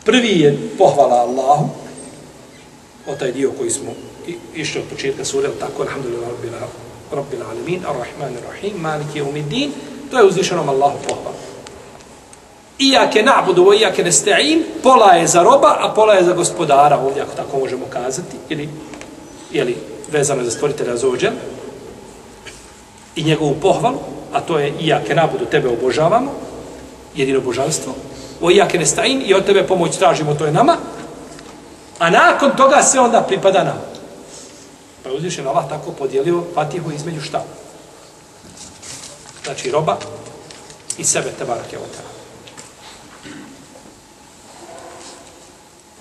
Prvi je pohvala Allahu, o taj dio koji smo i- išli od početka sure, tako, alhamdulillah, rabbil, rabbil alamin, ar-Rahman, ar-Rahim, maliki umiddin, to je uzvišenom Allahu pohvala. Iake na'budu wa iake nesta'in, pola je za roba, a pola je za gospodara, ovdje ako tako možemo kazati, ili, ili vezano je za stvoritelja Zođel, i njegovu pohvalu, a to je iake na'budu, tebe obožavamo, jedino božanstvo, o iyake nesta'in, i od tebe pomoć tražimo, to je nama, a nakon toga sve onda pripada nama. Pa je uzvišen Allah tako podijelio Fatihu između šta? Znači roba i sebe, te je otara.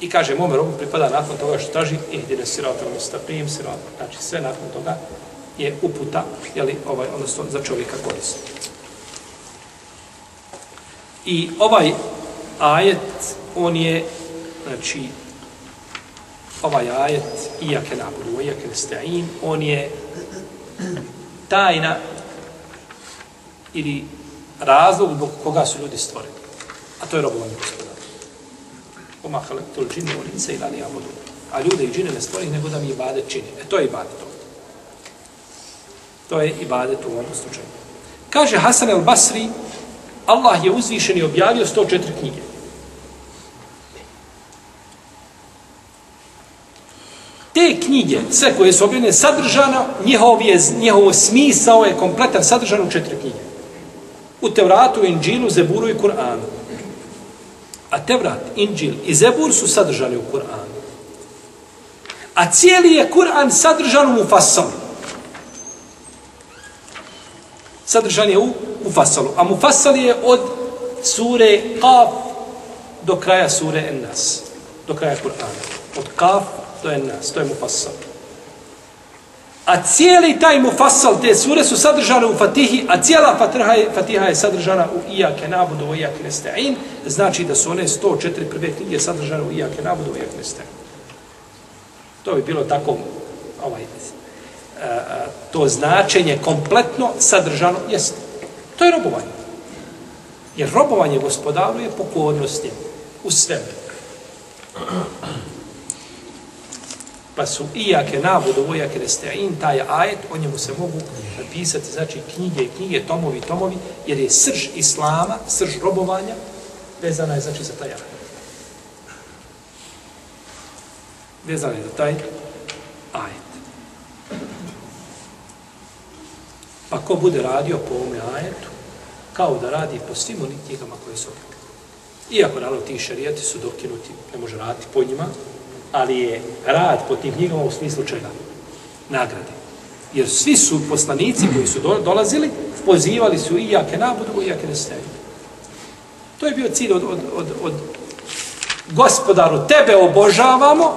I kaže, mome robu pripada nakon toga što traži ihdine sirata, mustaqim sirata. Znači sve nakon toga je uputa, jeli, ovaj, odnosno za čovjeka korist. I ovaj ajet, on je, znači, ovaj ajet, iake nabudu, iake nesta'in, on je tajna ili razlog zbog koga su ljudi stvoreni. A to je robovanje gospodara. Oma halektul džinne u lice ila li abudu. A ljude i džine ne stvori nego da mi ibadet čini. E to je ibadet ovdje. To je ibadet u ovom slučaju. Kaže Hasan el Basri, Allah je uzvišen i objavio 104 knjige. Te knjige, sve koje su objavljene, sadržano, njihov, je, njihov smisao je kompletan sadržan u četiri knjige. U Tevratu, Inđilu, Zeburu i Kur'anu. A Tevrat, Inđil i Zebur su sadržani u Kur'anu. A cijeli je Kur'an sadržan u Mufassalu. Sadržan je u Mufassalu. A Mufassal je od sure Qaf do kraja sure Ennas. Do kraja Kur'ana. Od Qaf do Ennas. To je Mufassal. A cijeli taj mufassal te sure su sadržane u Fatihi, a cijela Fatiha je, Fatiha je sadržana u Iyake nabudu wa Iyake nesta'in, znači da su one 104 prve knjige sadržane u Iyake nabudu wa Iyake nesta'in. To bi bilo tako, ovaj, a, a, to značenje kompletno sadržano, jeste. To je robovanje. Jer robovanje gospodaru je pokornost njemu, u svemu. Pa su iake nabudu, ojake nesta'in, taj ajet, o njemu se mogu napisati, znači knjige, knjige, tomovi, tomovi, jer je srž islama, srž robovanja, vezana je, znači, za taj ajet. Vezana je za taj ajet. Pa ko bude radio po ovome ajetu, kao da radi po svim onim knjigama koje su objavljene. Iako, naravno, ti šarijeti su dokinuti, ne može raditi po njima, ali je rad po tim knjigama u smislu čega? Nagrade. Jer svi su poslanici koji su do, dolazili, pozivali su i jake nabudu, i jake nestaju. To je bio cilj od, od, od, od gospodaru, tebe obožavamo,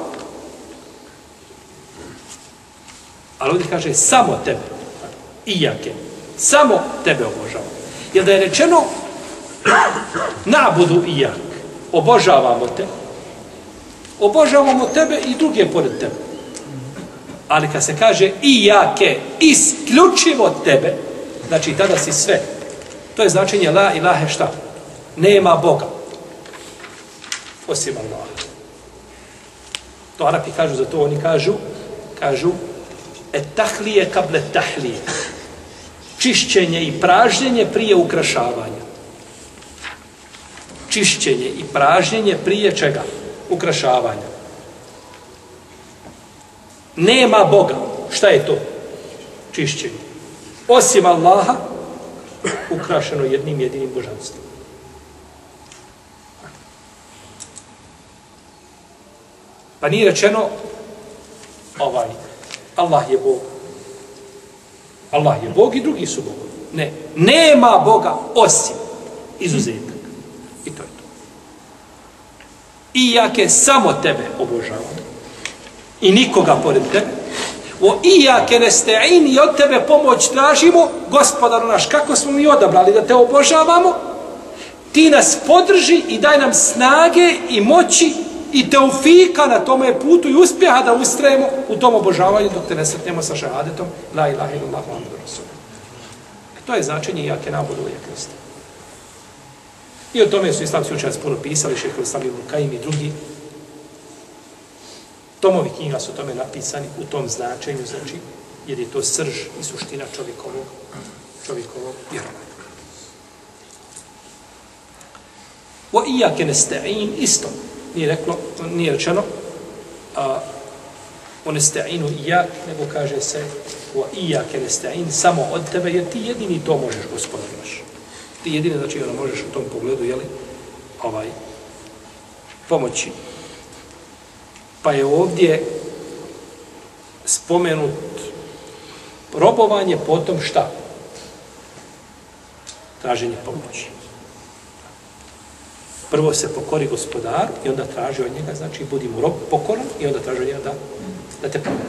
ali ovdje kaže samo tebe, i jake, samo tebe obožavamo. Jer da je rečeno nabudu i jak, obožavamo te, obožavamo tebe i druge pored tebe. Ali kad se kaže i jake, isključivo tebe, znači tada si sve. To je značenje la ilahe šta? Nema Boga. Osim Allah. To Arapi kažu, za to oni kažu, kažu, et tahlije kable tahlije. Čišćenje i pražnjenje prije ukrašavanja. Čišćenje i pražnjenje prije čega? Ukrašavanja. Nema Boga. Šta je to? Čišćenje. Osim Allaha, ukrašeno jednim jedinim božanstvom. Pa nije rečeno ovaj, Allah je Bog. Allah je Bog i drugi su Bog. Ne. Nema Boga osim izuzetak. I to je to. I jake samo tebe obožavam. I nikoga pored tebe. O ijake nesta'in i od tebe pomoć tražimo, gospodaru naš, kako smo mi odabrali da te obožavamo, ti nas podrži i daj nam snage i moći i teufika na tome putu i uspjeha da ustrajemo u tom obožavanju dok te ne sretnemo sa šahadetom la ilaha illallah muhammadu rasul. E to je značenje jake nabudu ujeknosti. I o tome su islamski učenjaci puno pisali, šehr Islam ibn Kajim i drugi. Tomovi knjiga su o tome napisani u tom značenju, znači, jer je to srž i suština čovjekovog, čovjekovog vjerovanja. Wa iyyaka nasta'in isto. Nije reklo, nije rečeno a o nesta'inu ja, nego kaže se wa iyyaka nesta'in, samo od tebe, jer ti jedini to možeš, gospodar naš. Ti jedini, znači, ono možeš u tom pogledu, jeli, ovaj, pomoći. Pa je ovdje spomenut robovanje, potom šta? Traženje pomoći prvo se pokori gospodaru i onda traži od njega, znači budi mu rob pokoran i onda traži od njega da, da te pomoći.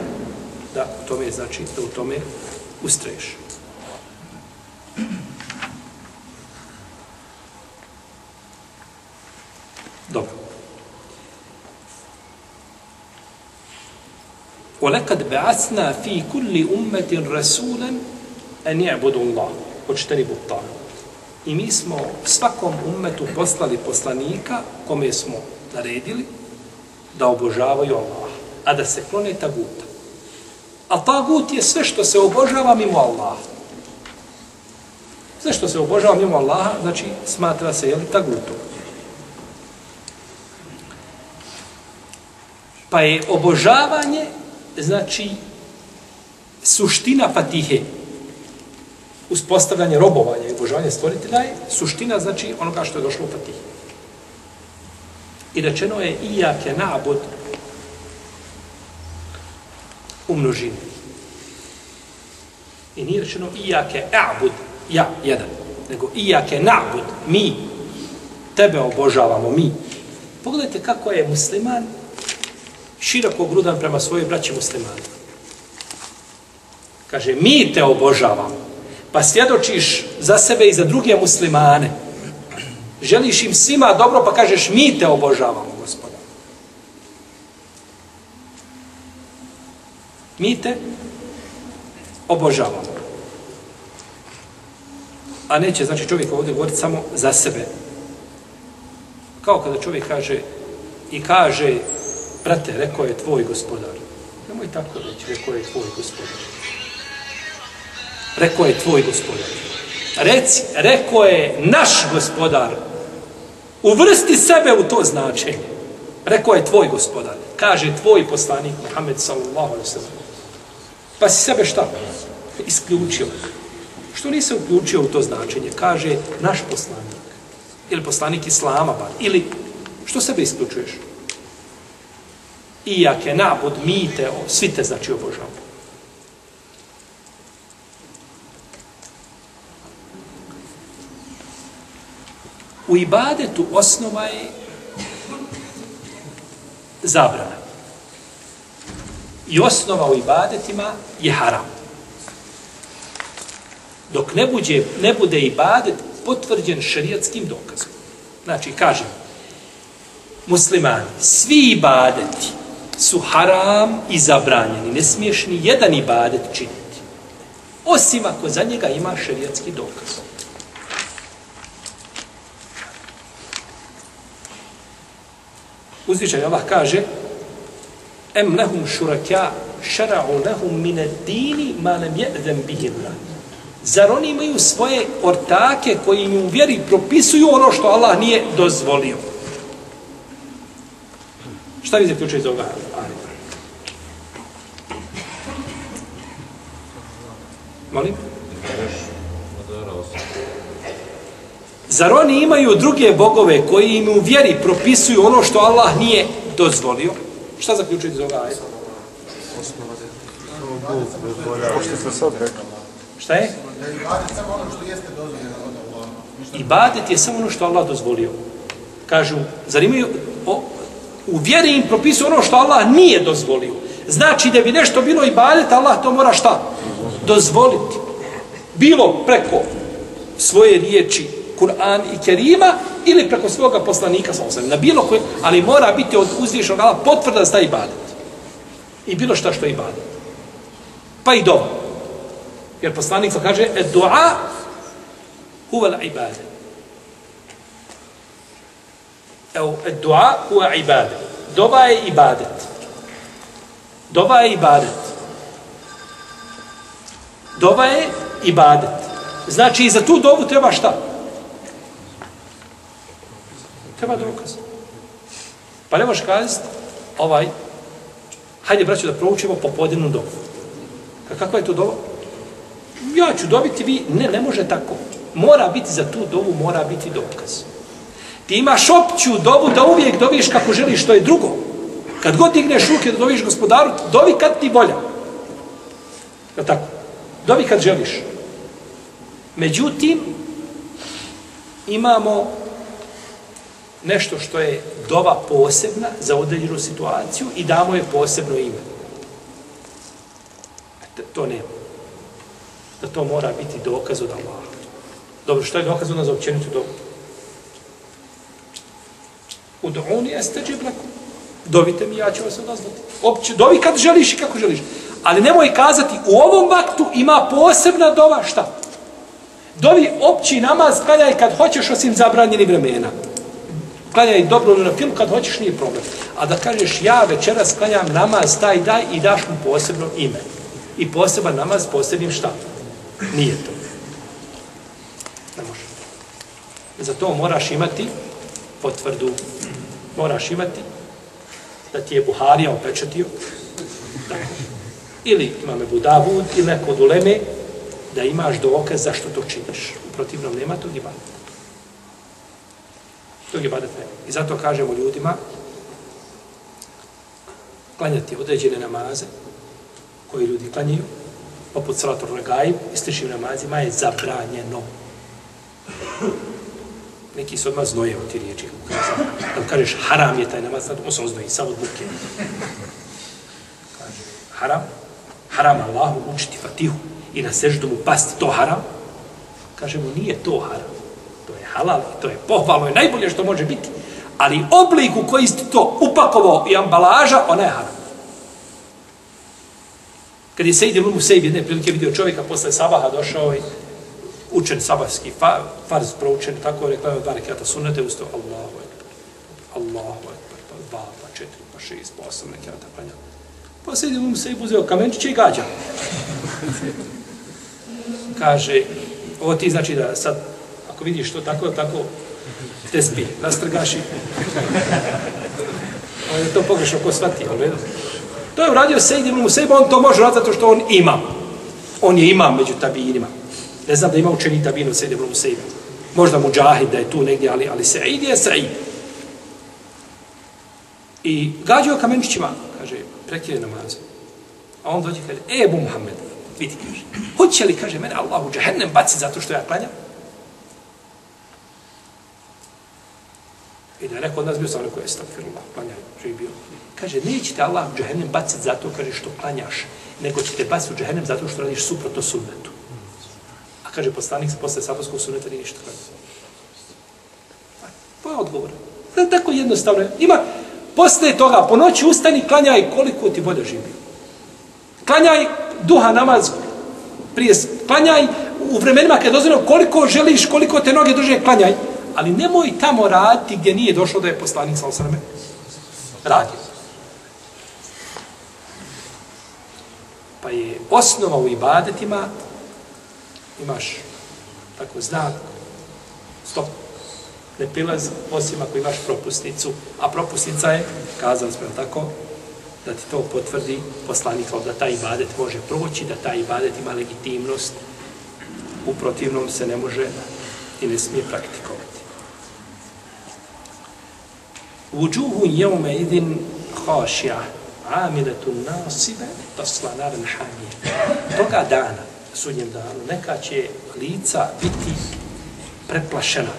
Da u tome, znači, da u tome ustraješ. Dobro. وَلَكَدْ بَعَثْنَا فِي كُلِّ أُمَّةٍ رَسُولًا أَنْ يَعْبُدُوا اللَّهُ وَاجْتَنِبُوا الطَّاغُوتَ I mi smo svakom ummetu poslali poslanika kome smo naredili da obožavaju Allah, a da se klone taguta. A tagut je sve što se obožava mimo Allaha. Sve što se obožava mimo Allaha, znači smatra se, jeli tagutom. Pa je obožavanje, znači, suština fatihe uspostavljanje robovanja i obožavanje stvoritelja je suština, znači onoga što je došlo u Fatihi. I rečeno je ijake nabud u množini. I nije rečeno ijake a'bud, ja, jedan, nego ijake nabud, mi, tebe obožavamo, mi. Pogledajte kako je musliman široko grudan prema svojoj braći muslimanima. Kaže, mi te obožavamo pa svjedočiš za sebe i za druge muslimane, želiš im svima dobro, pa kažeš mi te obožavamo, gospoda. Mi te obožavamo. A neće, znači čovjek ovdje govoriti samo za sebe. Kao kada čovjek kaže i kaže, brate, rekao je tvoj gospodar. Nemoj tako reći, rekao je tvoj gospodar rekao je tvoj gospodar. Reci, rekao je naš gospodar. Uvrsti sebe u to značenje. Rekao je tvoj gospodar. Kaže tvoj poslanik Muhammed sallallahu alaihi sallam. Pa si sebe šta? Isključio. Što nisi uključio u to značenje? Kaže naš poslanik. Ili poslanik Islama bar. Ili što sebe isključuješ? Iake nabod mi te, svi te znači obožavamo. U ibadetu osnova je zabrana. I osnova u ibadetima je haram. Dok ne, buđe, ne bude ibadet potvrđen šarijatskim dokazom. Znači, kažem, muslimani, svi ibadeti su haram i zabranjeni. Ne smiješ ni jedan ibadet činiti. Osim ako za njega ima šarijatski dokaz. Uzvišen Allah kaže Em lehum šurakja šara'u lehum mine dini ma lem je'zem bihillah. Zar oni imaju svoje ortake koji im u vjeri propisuju ono što Allah nije dozvolio? Šta vi zaključuje iz ovoga? Molim? Zar oni imaju druge bogove koji im u vjeri propisuju ono što Allah nije dozvolio? Šta zaključujete iz ovoga ajeta? Šta je? Ibadet je samo ono što Allah dozvolio. Kažu, zar imaju, o, u vjeri im propisuje ono što Allah nije dozvolio. Znači da bi nešto bilo ibadet, Allah to mora šta? Dozvoliti. Bilo preko svoje riječi Kur'an i Kerima ili preko svoga poslanika sa osam. Na bilo koje, ali mora biti od uzvišenog Allah potvrda za taj ibadet. I bilo šta što je ibadet. Pa i dova. Jer poslanik sa kaže, e dua huva la ibadet. Evo, e dua huva ibadet. Dova je ibadet. Dova je ibadet. Dova je ibadet. Znači, i za tu dovu treba šta? Treba dokaz. Pa ne možeš kazati, ovaj, hajde, braću, da proučimo popodinu dobu. A kakva je to dova? Ja ću dobiti vi, ne, ne može tako. Mora biti za tu dobu, mora biti dokaz. Ti imaš opću dovu da uvijek doviš kako želiš, što je drugo. Kad god digneš ruke da doviš gospodaru, dovi kad ti volja. Je tako? Dovi kad želiš. Međutim, imamo nešto što je dova posebna za određenu situaciju i damo je posebno ime. To nema. Da to mora biti dokaz od Allaha. Dobro, što je dokaz onda za općenitu dobu? Udu'uni jeste džiblaku. Dovite mi, ja ću vas odazvati. Opće, dovi kad želiš i kako želiš. Ali nemoj kazati, u ovom vaktu ima posebna dova, šta? Dovi opći namaz, klanjaj kad hoćeš osim zabranjeni vremena. Klanjaj dobro na film kad hoćeš, nije problem. A da kažeš, ja večeras klanjam namaz, taj daj i daš mu posebno ime. I poseban namaz posebnim šta? Nije to. Ne može. Za to moraš imati potvrdu. Moraš imati da ti je Buharija opečetio. Da. Ili imame Budavud ili neko od uleme da imaš dokaz zašto to činiš. U protivnom nema tog ibadeta. Drugi ibadeta ne. I zato kažemo ljudima klanjati određene namaze koji ljudi klanjaju, poput salator regaib i sličnim namazima je zabranjeno. Neki se odmah znoje od ti riječi. Kad kažeš haram je taj namaz, on se oznoji, samo od buke. Kaže, haram, haram Allahu učiti fatihu i na seždu mu pasti, to haram. Kaže mu, nije to haram. Halal, to je pohvalno i najbolje što može biti. Ali oblik u koji ste to upakovao i ambalaža, ona je haram. Kad je Sejid Ilum Sejid jedne prilike vidio čovjeka posle sabaha došao i učen sabahski fa, farz proučen, tako je rekla dva rekata sunnete, ustao Allahu ekber, Allahu ekber, pa dva, pa četiri, pa šest, pa osam rekata klanja. Pa Sejid Ilum Sejid uzeo kamenčiće i gađa. Kaže, ovo ti znači da sad, ako vidiš to tako, tako, te spi, nastrgaš i... *laughs* On je to pogrešno ko shvati, ali To je uradio Sejid ibn Musejba, on to može raditi zato što on ima. On je imam među tabinima. Ne znam da ima učeni tabinu Sejid ibn Musejba. Možda mu džahid da je tu negdje, ali, ali Sejid je Sejid. I gađao kamenčićima, kaže, prekine namaz. A on dođe i kaže, e, Ebu Muhammed, vidi, kaže, hoće li, kaže, mene Allah u džahennem baci zato što ja klanjam? I da je neko od nas bio sam neko je stakfirullah, klanjaj, živi bio. Kaže, nećete Allah u džahennem baciti zato, kaže, što klanjaš, nego ćete baciti u džahennem zato što radiš suprotno sunnetu. A kaže, poslanik se posle sabarskog sunneta nije ništa klanjao. To je odgovor. Da, tako jednostavno. Ima, posle toga, po noći ustani, klanjaj koliko ti bolje živi. Klanjaj duha namaz prije, klanjaj u vremenima kad je dozvoljeno koliko želiš, koliko te noge drže, klanjaj. Ali nemoj tamo raditi gdje nije došlo da je poslanik sa osrame radio. Pa je osnova u ibadetima, imaš tako znak, stop, ne prilaz, osim ako imaš propusnicu, a propusnica je, kazali smo tako, da ti to potvrdi poslanik, da taj ibadet može proći, da taj ibadet ima legitimnost, u protivnom se ne može i ne smije praktikovati. Vujuhu jevme idin hašija, amiletu nasibe, tasla naran hamije. Toga dana, sudnjem danu, neka će lica biti preplašena,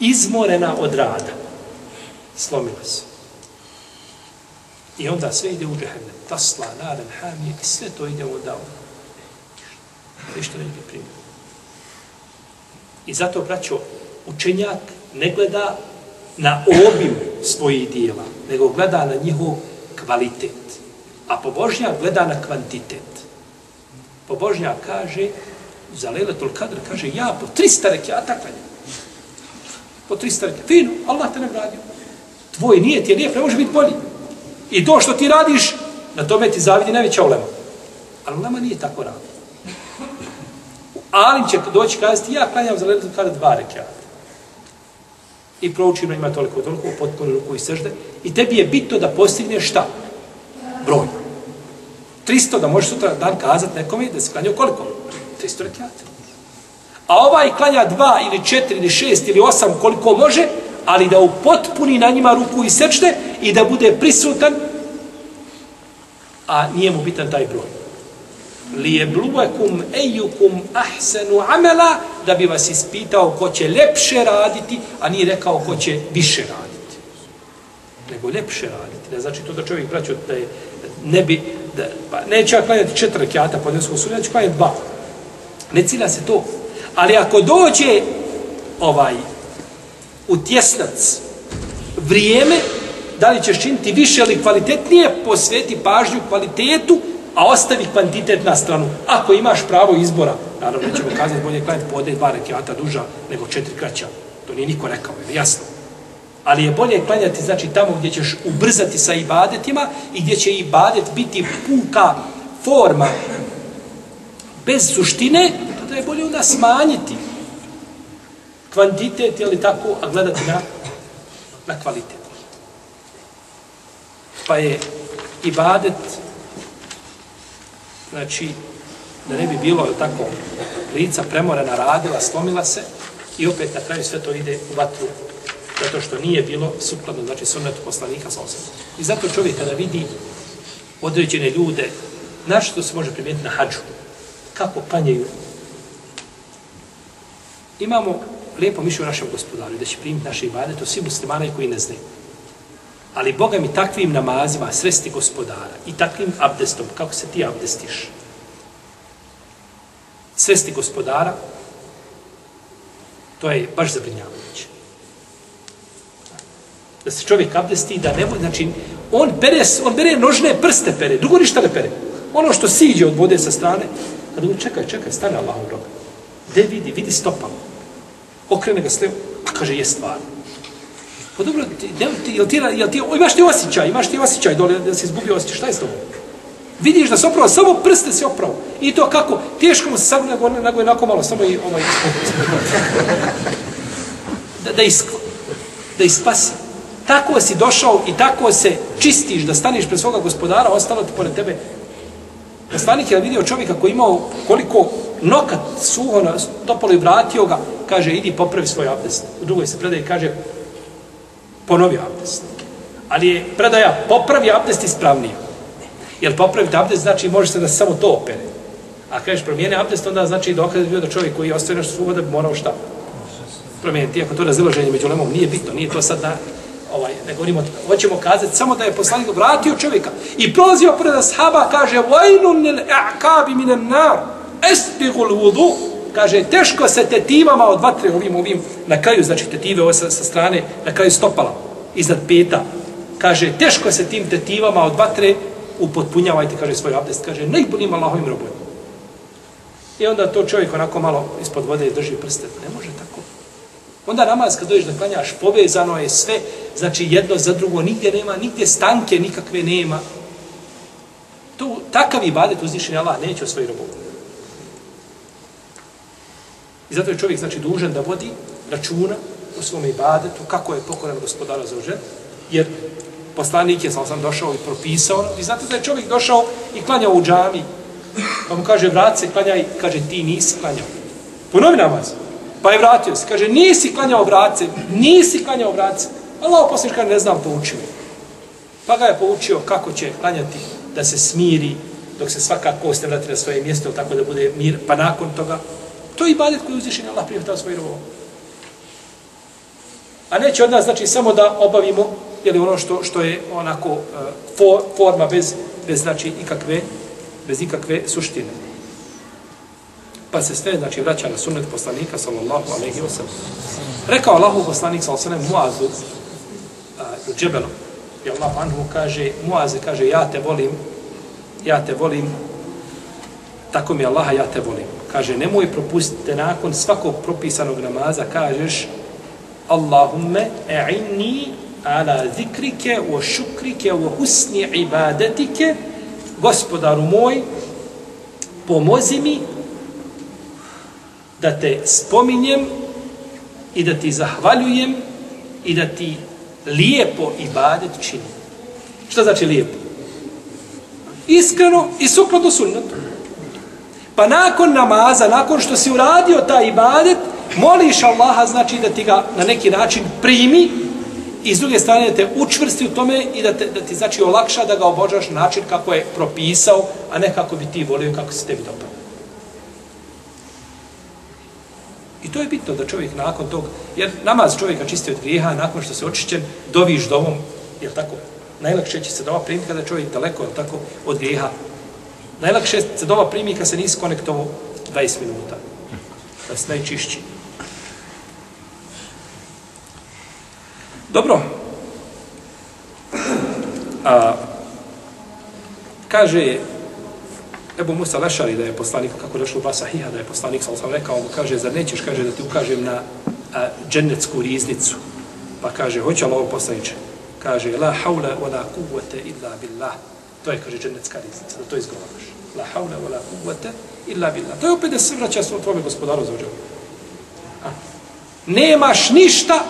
izmorena od rada, slomila se. I onda sve ide u džehennem, tasla naren, hamije, i sve to ide onda u ništa ne ide primjer. I zato, braćo, učenjak ne gleda na obim svojih dijela, nego gleda na njihov kvalitet. A pobožnjak gleda na kvantitet. Pobožnjak kaže, za Leletul Kadr, kaže, ja po 300 rekiata klanjam. Po 300 rekiata. Fino, Allah te ne radio. Tvoj nije ti je lijep, ne može biti bolji. I to što ti radiš, na tome ti zavidi najveća ulema. Ali ulema nije tako radi. Alim će doći kazati, ja klanjam za Leletul Kadr dva rekiata i proučimo ima toliko, toliko, potpuno ruku i sržde. I tebi je bitno da postigneš šta? Broj. 300 da možeš sutra dan kazati nekome da se klanjao koliko? 300 rekiata. A ovaj klanja dva ili četiri ili šest ili osam koliko može, ali da upotpuni na njima ruku i sečne i da bude prisutan, a nije mu bitan taj broj lijebluvakum ejukum ahsenu amela, da bi vas ispitao ko će lepše raditi, a nije rekao ko će više raditi. Nego lepše raditi. Ne znači to da čovjek braću da je, ne bi, da, pa neće ja klanjati četiri kjata po neskom sudu, ja ću klanjati dva. Ne cilja se to. Ali ako dođe ovaj u tjesnac vrijeme, da li ćeš činiti više ili kvalitetnije, posveti pažnju kvalitetu, a ostavi kvantitet na stranu. Ako imaš pravo izbora, naravno ćemo kazati bolje klanjati po dva rekiata duža nego četiri kraća. To nije niko rekao, je jasno. Ali je bolje klanjati znači tamo gdje ćeš ubrzati sa ibadetima i gdje će ibadet biti puka forma bez suštine, tada je bolje onda smanjiti kvantitet ili tako, a gledati na, na kvalitet. Pa je ibadet znači, da ne bi bilo tako lica premorena, radila, slomila se i opet na kraju sve to ide u vatru zato što nije bilo sukladno, znači sunnetu poslanika sa osam. I zato čovjek kada vidi određene ljude, na što se može primijeniti na hađu, kako panjaju. Imamo lijepo o našem gospodaru da će primiti naše ibadete, to svi muslimane koji ne znaju. Ali Boga mi takvim namazima sresti gospodara i takvim abdestom, kako se ti abdestiš, sresti gospodara, to je baš zabrinjavajuće. Da se čovjek abdesti, da ne bude, znači, on pere, on bere nožne prste pere, drugo ništa ne pere. Ono što siđe od vode sa strane, kada on čekaj, čekaj, stane Allah u roga. Gde vidi, vidi stopalo. Okrene ga slevo, a pa kaže, je stvarno. Pa dobro, ti, ne, ti, jel ti, jel ti, imaš ti osjećaj, imaš ti osjećaj dole da se izgubio osjećaj, šta je s tobom? Vidiš da se opravo, samo prste se opravo. I to kako? Teško mu se sad nego, nego je onako malo, samo i ovaj da, da, isk, da ispasi. Tako si došao i tako se čistiš da staniš pred svoga gospodara, ostalo ti pored tebe. Poslanik je vidio čovjeka koji imao koliko nokat suho na topolo i vratio ga, kaže, idi popravi svoj abdest. U drugoj se predaje kaže, ponovi abdest. Ali je predaja popravi abdest ispravnije. Jer popraviti abdest znači može se da se samo to opere. A kažeš promijene abdest, onda znači dokaz bio da čovjek koji ostaje nešto suho da bi morao šta? Promijeniti. Iako to razilaženje među lemom nije bitno, nije to sad da ovaj, ne govorimo, hoćemo kazati samo da je poslanik vratio čovjeka i prolazio pred ashaba, kaže vajnun nil a'kabi minen nar, estigul vudu, kaže, teško se tetivama od vatre ovim, ovim, na kraju, znači tetive ove sa, sa strane, na kraju stopala, iznad peta, kaže, teško se tim tetivama od vatre upotpunjavajte, kaže, svoj abdest, kaže, najboljim Allahovim robojom. I onda to čovjek onako malo ispod vode drži prste, ne može tako. Onda namaz kad dođeš da klanjaš, povezano je sve, znači jedno za drugo, nigdje nema, nigdje stanke nikakve nema. To, takav ibadet uzdišen Allah neće o svoj robovima. I zato je čovjek znači dužan da vodi računa u svom ibadetu, kako je pokoran gospodara za žen, jer poslanik je sam sam došao i propisao, i zato da je čovjek došao i klanjao u džami, pa mu kaže, vrat se, klanjaj, kaže, ti nisi klanjao. Ponovi namaz. Pa je vratio se, kaže, nisi klanjao vrat se, nisi klanjao vrat se. Allah posljedno kaže, ne znam, poučio me. Pa ga je poučio kako će klanjati da se smiri dok se svaka kost ne vrati na svoje mjesto, tako da bude mir, pa nakon toga, to je ibadet koji uzvišen Allah prihvatao svoj rovo. A neće od nas, znači, samo da obavimo ili ono što što je onako uh, for, forma bez bez znači ikakve bez ikakve suštine. Pa se sve znači vraća na sunnet poslanika sallallahu alejhi ve sellem. Rekao Allahu poslanik sallallahu alejhi ve sellem Muazu uh, Džebelu. I Allah anhu kaže Muaze kaže ja te volim ja te volim tako mi Allaha ja te volim. Kaže nemoj propustiti nakon svakog propisanog namaza kažeš Allahumme e'inni ala zikrike wa šukrike wa husni ibadetike gospodaru moj pomozi mi da te spominjem i da ti zahvaljujem i da ti lijepo ibadet činim. Šta znači lijepo? Iskreno i sukladno sunnetu. Pa nakon namaza, nakon što si uradio taj ibadet, moliš Allaha, znači da ti ga na neki način primi i s druge strane da te učvrsti u tome i da, te, da ti znači olakša da ga obožaš na način kako je propisao, a ne kako bi ti volio kako se tebi dopao. I to je bitno da čovjek nakon tog, jer namaz čovjeka čisti od grijeha, nakon što se očišćen, doviš dovom, jel tako, najlakše će se doma primiti kada čovjek daleko, jel tako, od grijeha. Najlakše se dova primi kad se nisi konektovao 20 minuta, da se najčišći. Dobro. A, kaže Ebu Musa Lešari da je poslanik, kako je došlo u Basahija, da je poslanik, sam sam rekao, mu kaže, zar nećeš, kaže, da ti ukažem na a, dženecku riznicu. Pa kaže, hoće li ovo poslaniče? Kaže, la haula wa la kuvvete illa billah. To je, kaže, džennetska riznica, da to izgovaraš. La haula wa la kuvvete illa billah. To je opet da se vraća svoj tvojom gospodaru za ođevu. Nemaš ništa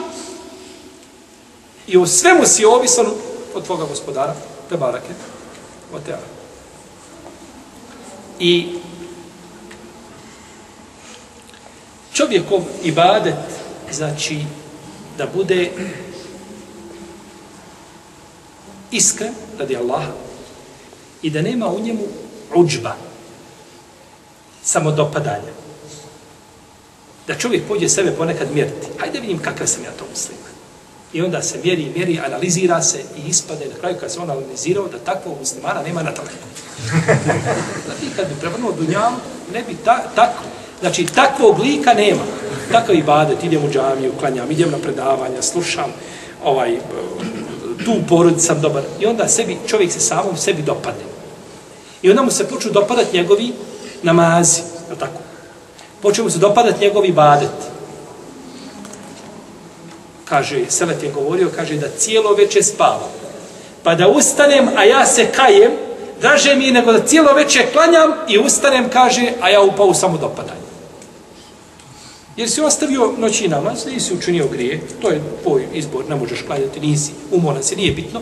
i u svemu si ovisan od tvoga gospodara, te barake, o teara. I čovjekov ibadet, znači, da bude iskren radi Allaha i da nema u njemu uđba, samodopadanja. Da čovjek pođe sebe ponekad mjeriti. Hajde vidim kakav sam ja to musliman. I onda se mjeri, mjeri, analizira se i ispade na kraju kad se on analizirao da takvog muslimana nema na teleku. Znači, kad bi prevrnuo dunjavu, ne bi ta, tako. Znači, takvog lika nema. Takav i badet, idem u džamiju, klanjam, idem na predavanja, slušam, ovaj, tu porod sam dobar. I onda sebi, čovjek se samom sebi dopadne. I onda mu se počnu dopadat njegovi namazi, je tako? Počnu mu se dopadat njegovi badeti. kaže, Selet je govorio, kaže da cijelo veče spavam. Pa da ustanem, a ja se kajem, draže mi nego da cijelo veče klanjam i ustanem, kaže, a ja upao samo dopadanje. Jer si ostavio noći namaz, nisi učinio grije, to je tvoj izbor, ne možeš klanjati, nisi, umoran se, nije bitno.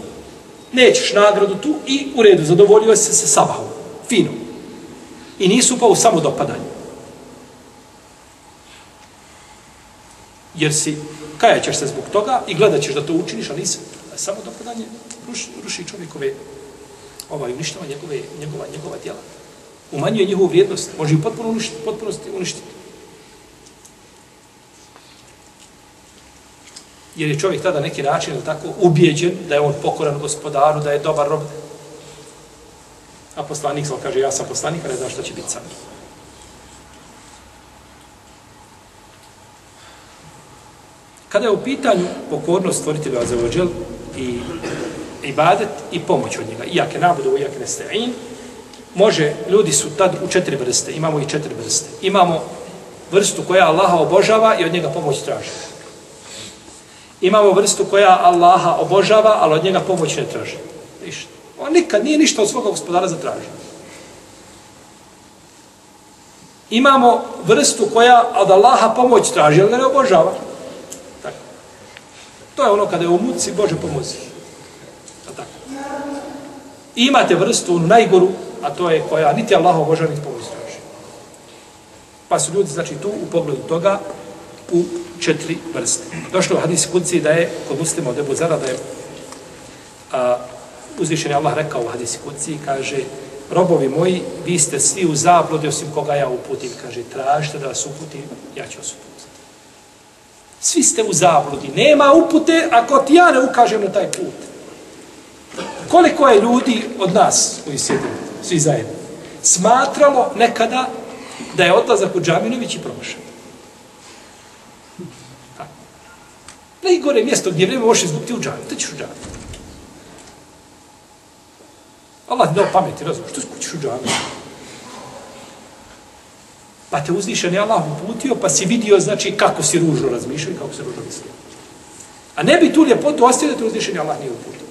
Nećeš nagradu tu i u redu, zadovoljio se sa sabahom, fino. I nisu upao samo dopadanje. Jer si kajaćeš se zbog toga i gledat ćeš da to učiniš, a nisi. A samo dopadanje ruši, ruši čovjekove, ovaj, uništava njegove, njegova, njegova djela. Umanjuje njihovu vrijednost. Može ju potpuno uništiti. Potpuno uništiti. Jer je čovjek tada neki način ili tako ubijeđen da je on pokoran gospodaru, da je dobar rob. A poslanik sam kaže, ja sam poslanik, a ne znam šta će biti sa mnom. Kada je u pitanju pokornost stvoritelja za ođel i ibadet i pomoć od njega, iake nabudu, iake nesta'in, može, ljudi su tad u četiri vrste, imamo i četiri vrste. Imamo vrstu koja Allaha obožava i od njega pomoć traži. Imamo vrstu koja Allaha obožava, ali od njega pomoć ne traži. Ništa. On nikad nije ništa od svoga gospodara zatražio. Imamo vrstu koja od Allaha pomoć traži, ali ga ne obožava. Tako. To je ono kada je u muci, Bože pomozi. A tako. I imate vrstu, najgoru, a to je koja niti Allah obožava, niti pomoć traži. Pa su ljudi, znači, tu u pogledu toga u četiri vrste. Došlo u hadisi kudci da je kod muslima od Ebu Zara da je a, uzvišen je Allah rekao u hadisi kuci, kaže, robovi moji, vi ste svi u zabludi osim koga ja uputim. Kaže, tražite da vas uputim, ja ću vas uputiti. Svi ste u zabludi. Nema upute ako ti ja ne ukažem na taj put. Koliko je ljudi od nas koji sjedimo, svi zajedno, smatralo nekada da je odlazak u Džaminović i promašan. Najgore mjesto gdje vrijeme možeš izgubiti u džami, te ćeš u džami. Allah ti dao pameti, razum, što skućiš u džami? Pa te uzvišen je Allah uputio, pa si vidio, znači, kako si ružno razmišljao i kako si ružno mislio. A ne bi tu ljepotu ostavio da te uzvišen je Allah nije uputio.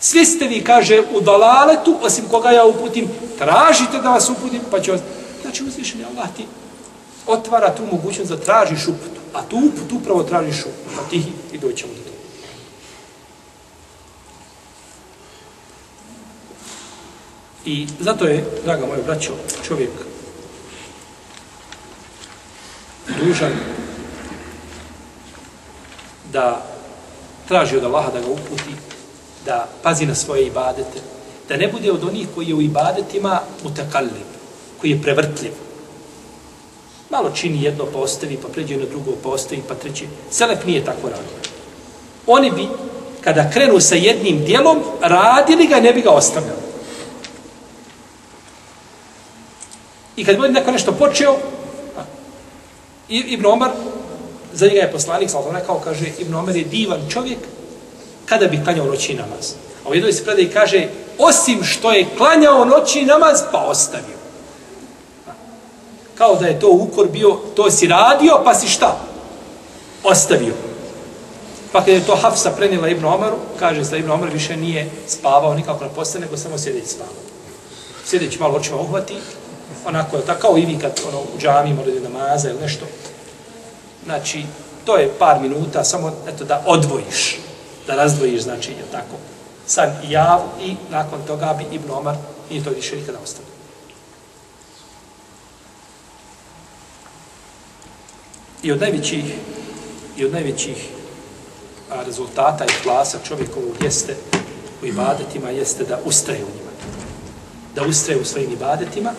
Svi ste vi, kaže, u dalaletu, osim koga ja uputim, tražite da vas uputim, pa će vas... Znači, uzvišen je Allah ti otvara tu mogućnost da tražiš uput. A tu uput upravo tražiš u Fatihi ti i doćemo do toga. I zato je, draga moja braćo, čovjek dužan da traži od Allaha da ga uputi, da pazi na svoje ibadete, da ne bude od onih koji je u ibadetima mutakallim, koji je prevrtljiv. Malo čini jedno pa postavi, pa pređe na drugo postavi, pa, pa treći. Selef nije tako radio. Oni bi, kada krenu sa jednim dijelom, radili ga ne bi ga ostavljali. I kad bude neko nešto počeo, I, Ibn Omar, za njega je poslanik, sam rekao, kaže, Ibn Omar je divan čovjek kada bi klanjao noći namaz. A u jednoj se predaj kaže, osim što je klanjao noći namaz, pa ostavio. Kao da je to ukor bio, to si radio, pa si šta? Ostavio. Pa kada je to Hafsa prenijela Ibn Omaru, kaže se da Ibn Omar više nije spavao nikako na postane, nego samo sjedeći spavao. Sjedeći malo očima uhvati, onako je tako, kao i vi kad ono, u džami morate namaza ili nešto. Znači, to je par minuta, samo eto, da odvojiš, da razdvojiš, znači, je tako, san i jav i nakon toga bi Ibn Omar nije to više nikada ostavio. I od najvećih, i od najvećih a, rezultata i klasa čovjekovog jeste u ibadetima, jeste da ustraje u njima. Da ustraje u svojim ibadetima,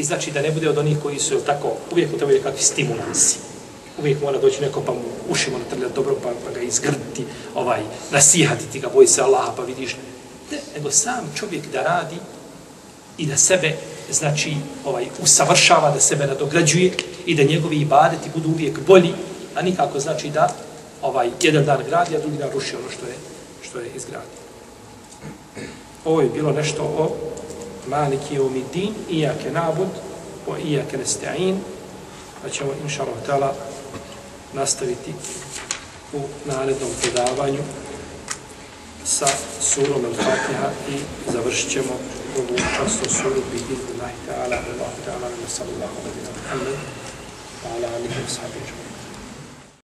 I znači da ne bude od onih koji su tako, uvijek mu trebaju kakvi stimulansi. Uvijek mora doći neko pa mu ušimo natrljati dobro pa, pa ga izgrditi, ovaj, nasihati ti ga, boji se Allaha pa vidiš. Ne, nego sam čovjek da radi i da sebe znači ovaj usavršava, da sebe nadograđuje i da njegovi ibadeti budu uvijek bolji, a nikako znači da ovaj jedan dan gradi, a drugi dan ruši ono što je, što je izgradio. Ovo je bilo nešto o maliki je umidin, ijake nabud, o ijake nesta'in, pa ćemo, inša Allah, nastaviti u narednom predavanju sa surom Al-Fatiha i završit ćemo ovu častu suru bi idhu Allahi ta'ala, Allah ta'ala, sallallahu alaihi wa sallam, wa ala alihi wa